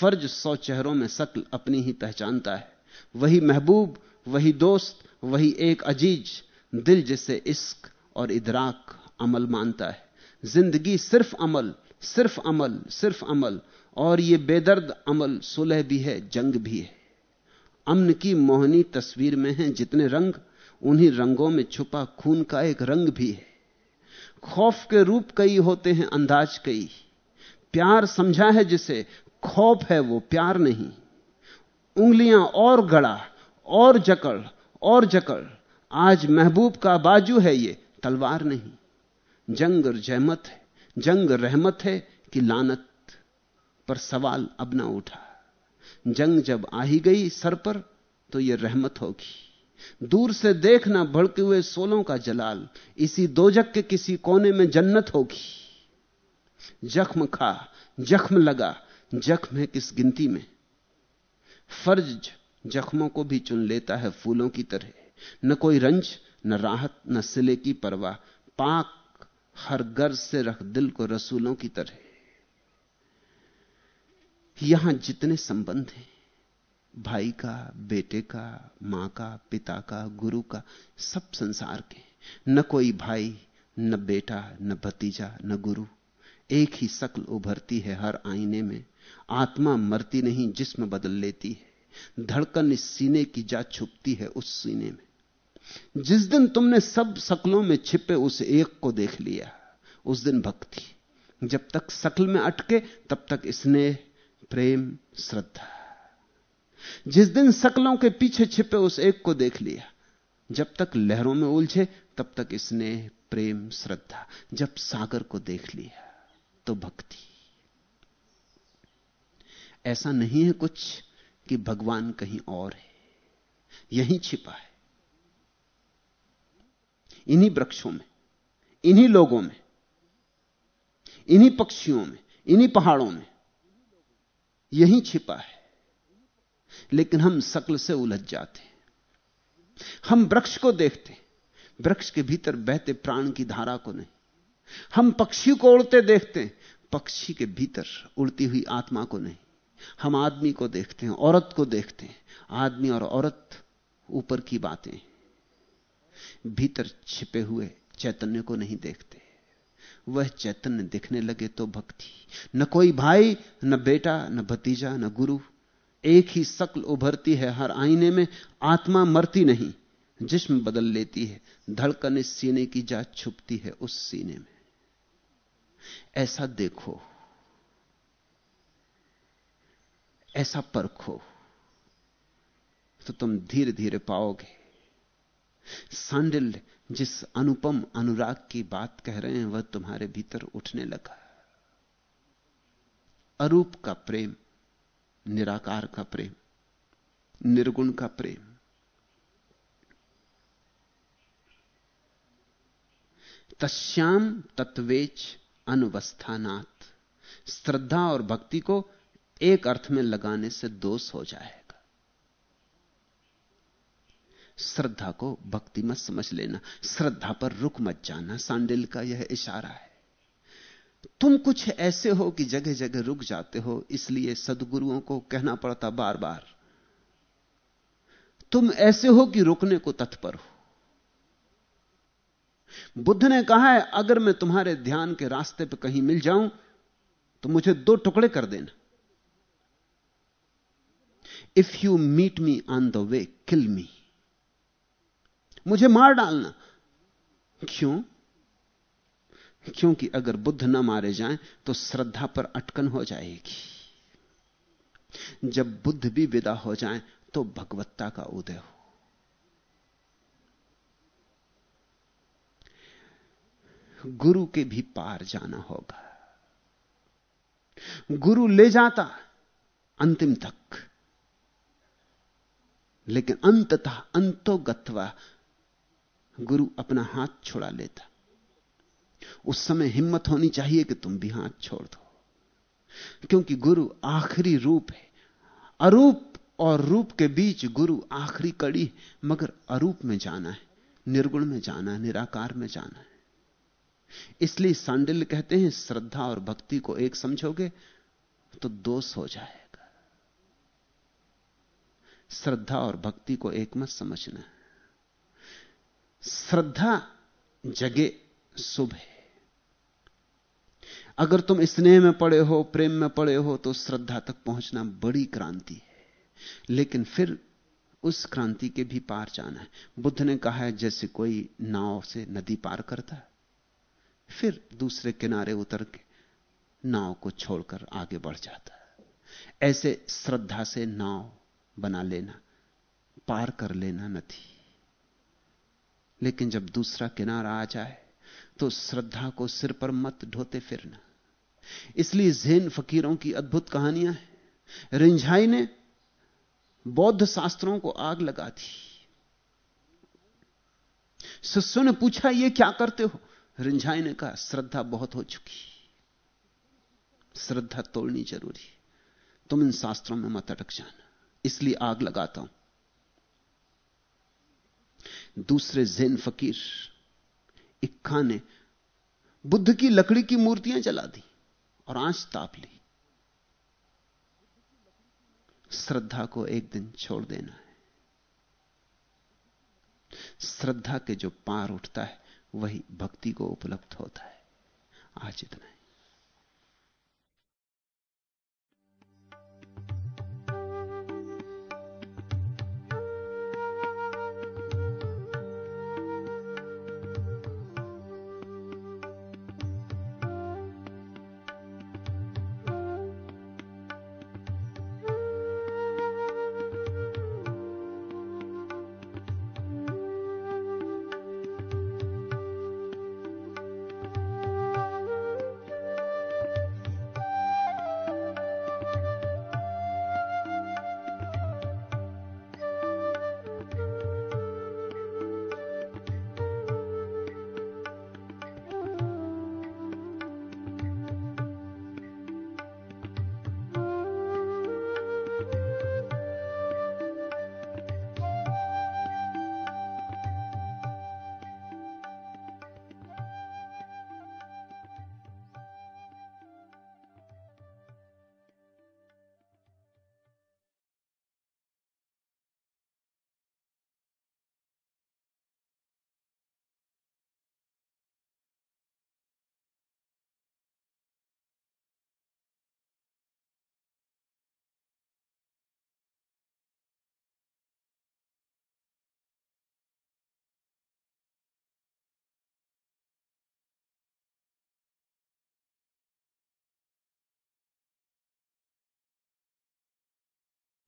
फ़र्ज़ सौ चेहरों में शक्ल अपनी ही पहचानता है। वही महबूब, वही दोस्त, वही एक अज़ीज़, दिल जिसे इश्क और इदराक अमल मानता है। ज़िंदगी सिर्फ़ अमल सिर्फ़ अमल सिर्फ़ अमल, और ये बेदर्द अमल सुलह भी है, जंग भी है। अमन की मोहनी तस्वीर में हैं, जितने रंग, उन्हीं रंगों में छुपा खून का एक रंग भी है। खौफ के रूप कई होते हैं, अंदाज कई। प्यार समझा है जिसे, खौफ है वो, प्यार नहीं। उंगलियाँ और गड़ा, और जकड़ और जकड़। आज महबूब का बाजू है ये, तलवार नहीं। जंग जहमत है, जंग रहमत है कि लानत पर सवाल अब ना उठा। जंग जब आ ही गई सर पर तो यह रहमत होगी। दूर से देखना भड़के हुए सोलों का जलाल, इसी दो जग के किसी कोने में जन्नत होगी। जख्म खा, जख्म लगा, जख्म है किस गिनती में? फ़र्ज़ जख्मों को भी चुन लेता है फूलों की तरह। न कोई रंज, न राहत, न सिले की परवाह। पाक हर गर्ज से रख दिल को रसूलों की तरह। यहाँ जितने संबंध हैं, भाई का, बेटे का, माँ का, पिता का, गुरु का, सब संसार के न कोई भाई, न बेटा, न भतीजा, न गुरु। एक ही शक्ल उभरती है हर आईने में। आत्मा मरती नहीं, जिस्म बदल लेती है। धड़कन इस सीने की जा छुपती है उस सीने में। जिस दिन तुमने सब शक्लों में छिपे उस एक को देख लिया, उस दिन भक्ति। जब तक शक्ल में अटके, तब तक स्नेह प्रेम, श्रद्धा। जिस दिन सकलों के पीछे छिपे उस एक को देख लिया, जब तक लहरों में उलझे, तब तक स्नेह प्रेम, श्रद्धा, जब सागर को देख लिया तो भक्ति। ऐसा नहीं है कुछ कि भगवान कहीं और है। यहीं छिपा है। इन्हीं वृक्षों में, इन्हीं लोगों में, इन्हीं पक्षियों में, इन्हीं पहाड़ों में यहीं छिपा है। लेकिन हम शकल से उलझ जाते हम वृक्ष को देखते वृक्ष के भीतर बहते प्राण की धारा को नहीं। हम पक्षी को उड़ते देखते पक्षी के भीतर उड़ती हुई आत्मा को नहीं। हम आदमी को देखते हैं, औरत को देखते हैं। आदमी और औरत ऊपर की बातें भीतर छिपे हुए चैतन्य को नहीं देखते। वह चैतन्य दिखने लगे तो भक्ति। न कोई भाई, न बेटा, न भतीजा, न गुरु। एक ही शक्ल उभरती है हर आईने में। आत्मा मरती नहीं, जिस्म बदल लेती है। धड़कन इस सीने की जात छुपती है उस सीने में। ऐसा देखो, ऐसा परखो तो तुम धीरे धीरे पाओगे। सांडिल्य जिस अनुपम अनुराग की बात कह रहे हैं, वह तुम्हारे भीतर उठने लगा अरूप का प्रेम, निराकार का प्रेम, निर्गुण का प्रेम। तस्याम तत्वेच अनवस्थानात। श्रद्धा और भक्ति को एक अर्थ में लगाने से दोष हो जाएगा श्रद्धा को भक्ति मत समझ लेना। श्रद्धा पर रुक मत जाना। सांडिल का यह इशारा है। तुम कुछ ऐसे हो कि जगह जगह रुक जाते हो, इसलिए सदगुरुओं को कहना पड़ता बार बार तुम ऐसे हो कि रुकने को तत्पर हो। बुद्ध ने कहा है, अगर मैं तुम्हारे ध्यान के रास्ते पर कहीं मिल जाऊँ तो मुझे दो टुकड़े कर देना। If you meet me on the way kill me मुझे मार डालना। क्यों? क्योंकि अगर बुद्ध ना मारे जाएँ तो श्रद्धा पर अटकन हो जाएगी। जब बुद्ध भी विदा हो जाएँ तो भगवत्ता का उदय हो। गुरु के भी पार जाना होगा। गुरु ले जाता अंतिम तक। लेकिन अंततः अंतो गत्वा गुरु अपना हाथ छोड़ा लेता। उस समय हिम्मत होनी चाहिए कि तुम भी हाथ छोड़ दो। क्योंकि गुरु आखिरी रूप है। अरूप और रूप के बीच गुरु आखिरी कड़ी मगर अरूप में जाना है, निर्गुण में जाना है, निराकार में जाना है। इसलिए सांडिल्य कहते हैं, श्रद्धा और भक्ति को एक समझोगे तो दोष हो जाएगा। श्रद्धा और भक्ति को एक मत समझना श्रद्धा जगे शुभ है। अगर तुम स्नेह में पड़े हो, प्रेम में पड़े हो तो श्रद्धा तक पहुँचना बड़ी क्रांति है। लेकिन फिर उस क्रांति के भी पार जाना है। बुद्ध ने कहा है, जैसे कोई नाव से नदी पार करता है, फिर दूसरे किनारे उतर के नाव को छोड़कर आगे बढ़ जाता है। ऐसे श्रद्धा से नाव बना लेना, पार कर लेना नदी लेकिन जब दूसरा किनारा आ जाए तो श्रद्धा को सिर पर मत ढोते फिरना। इसलिए जैन फकीरों की अद्भुत कहानियाँ हैं। रिंझाई ने बौद्ध शास्त्रों को आग लगा दी। शिष्यों ने पूछा, ये क्या करते हो? रिंझाई ने कहा, श्रद्धा बहुत हो चुकी श्रद्धा तोड़नी ज़रूरी तुम इन शास्त्रों में मत अटक जाना। इसलिए आग लगाता हूँ। दूसरे जैन फकीर इक्का ने बुद्ध की लकड़ी की मूर्तियाँ जला दी और आँच ताप ली। श्रद्धा को एक दिन छोड़ देना है। श्रद्धा के जो पार उठता है, वही भक्ति को उपलब्ध होता है। आज इतना है।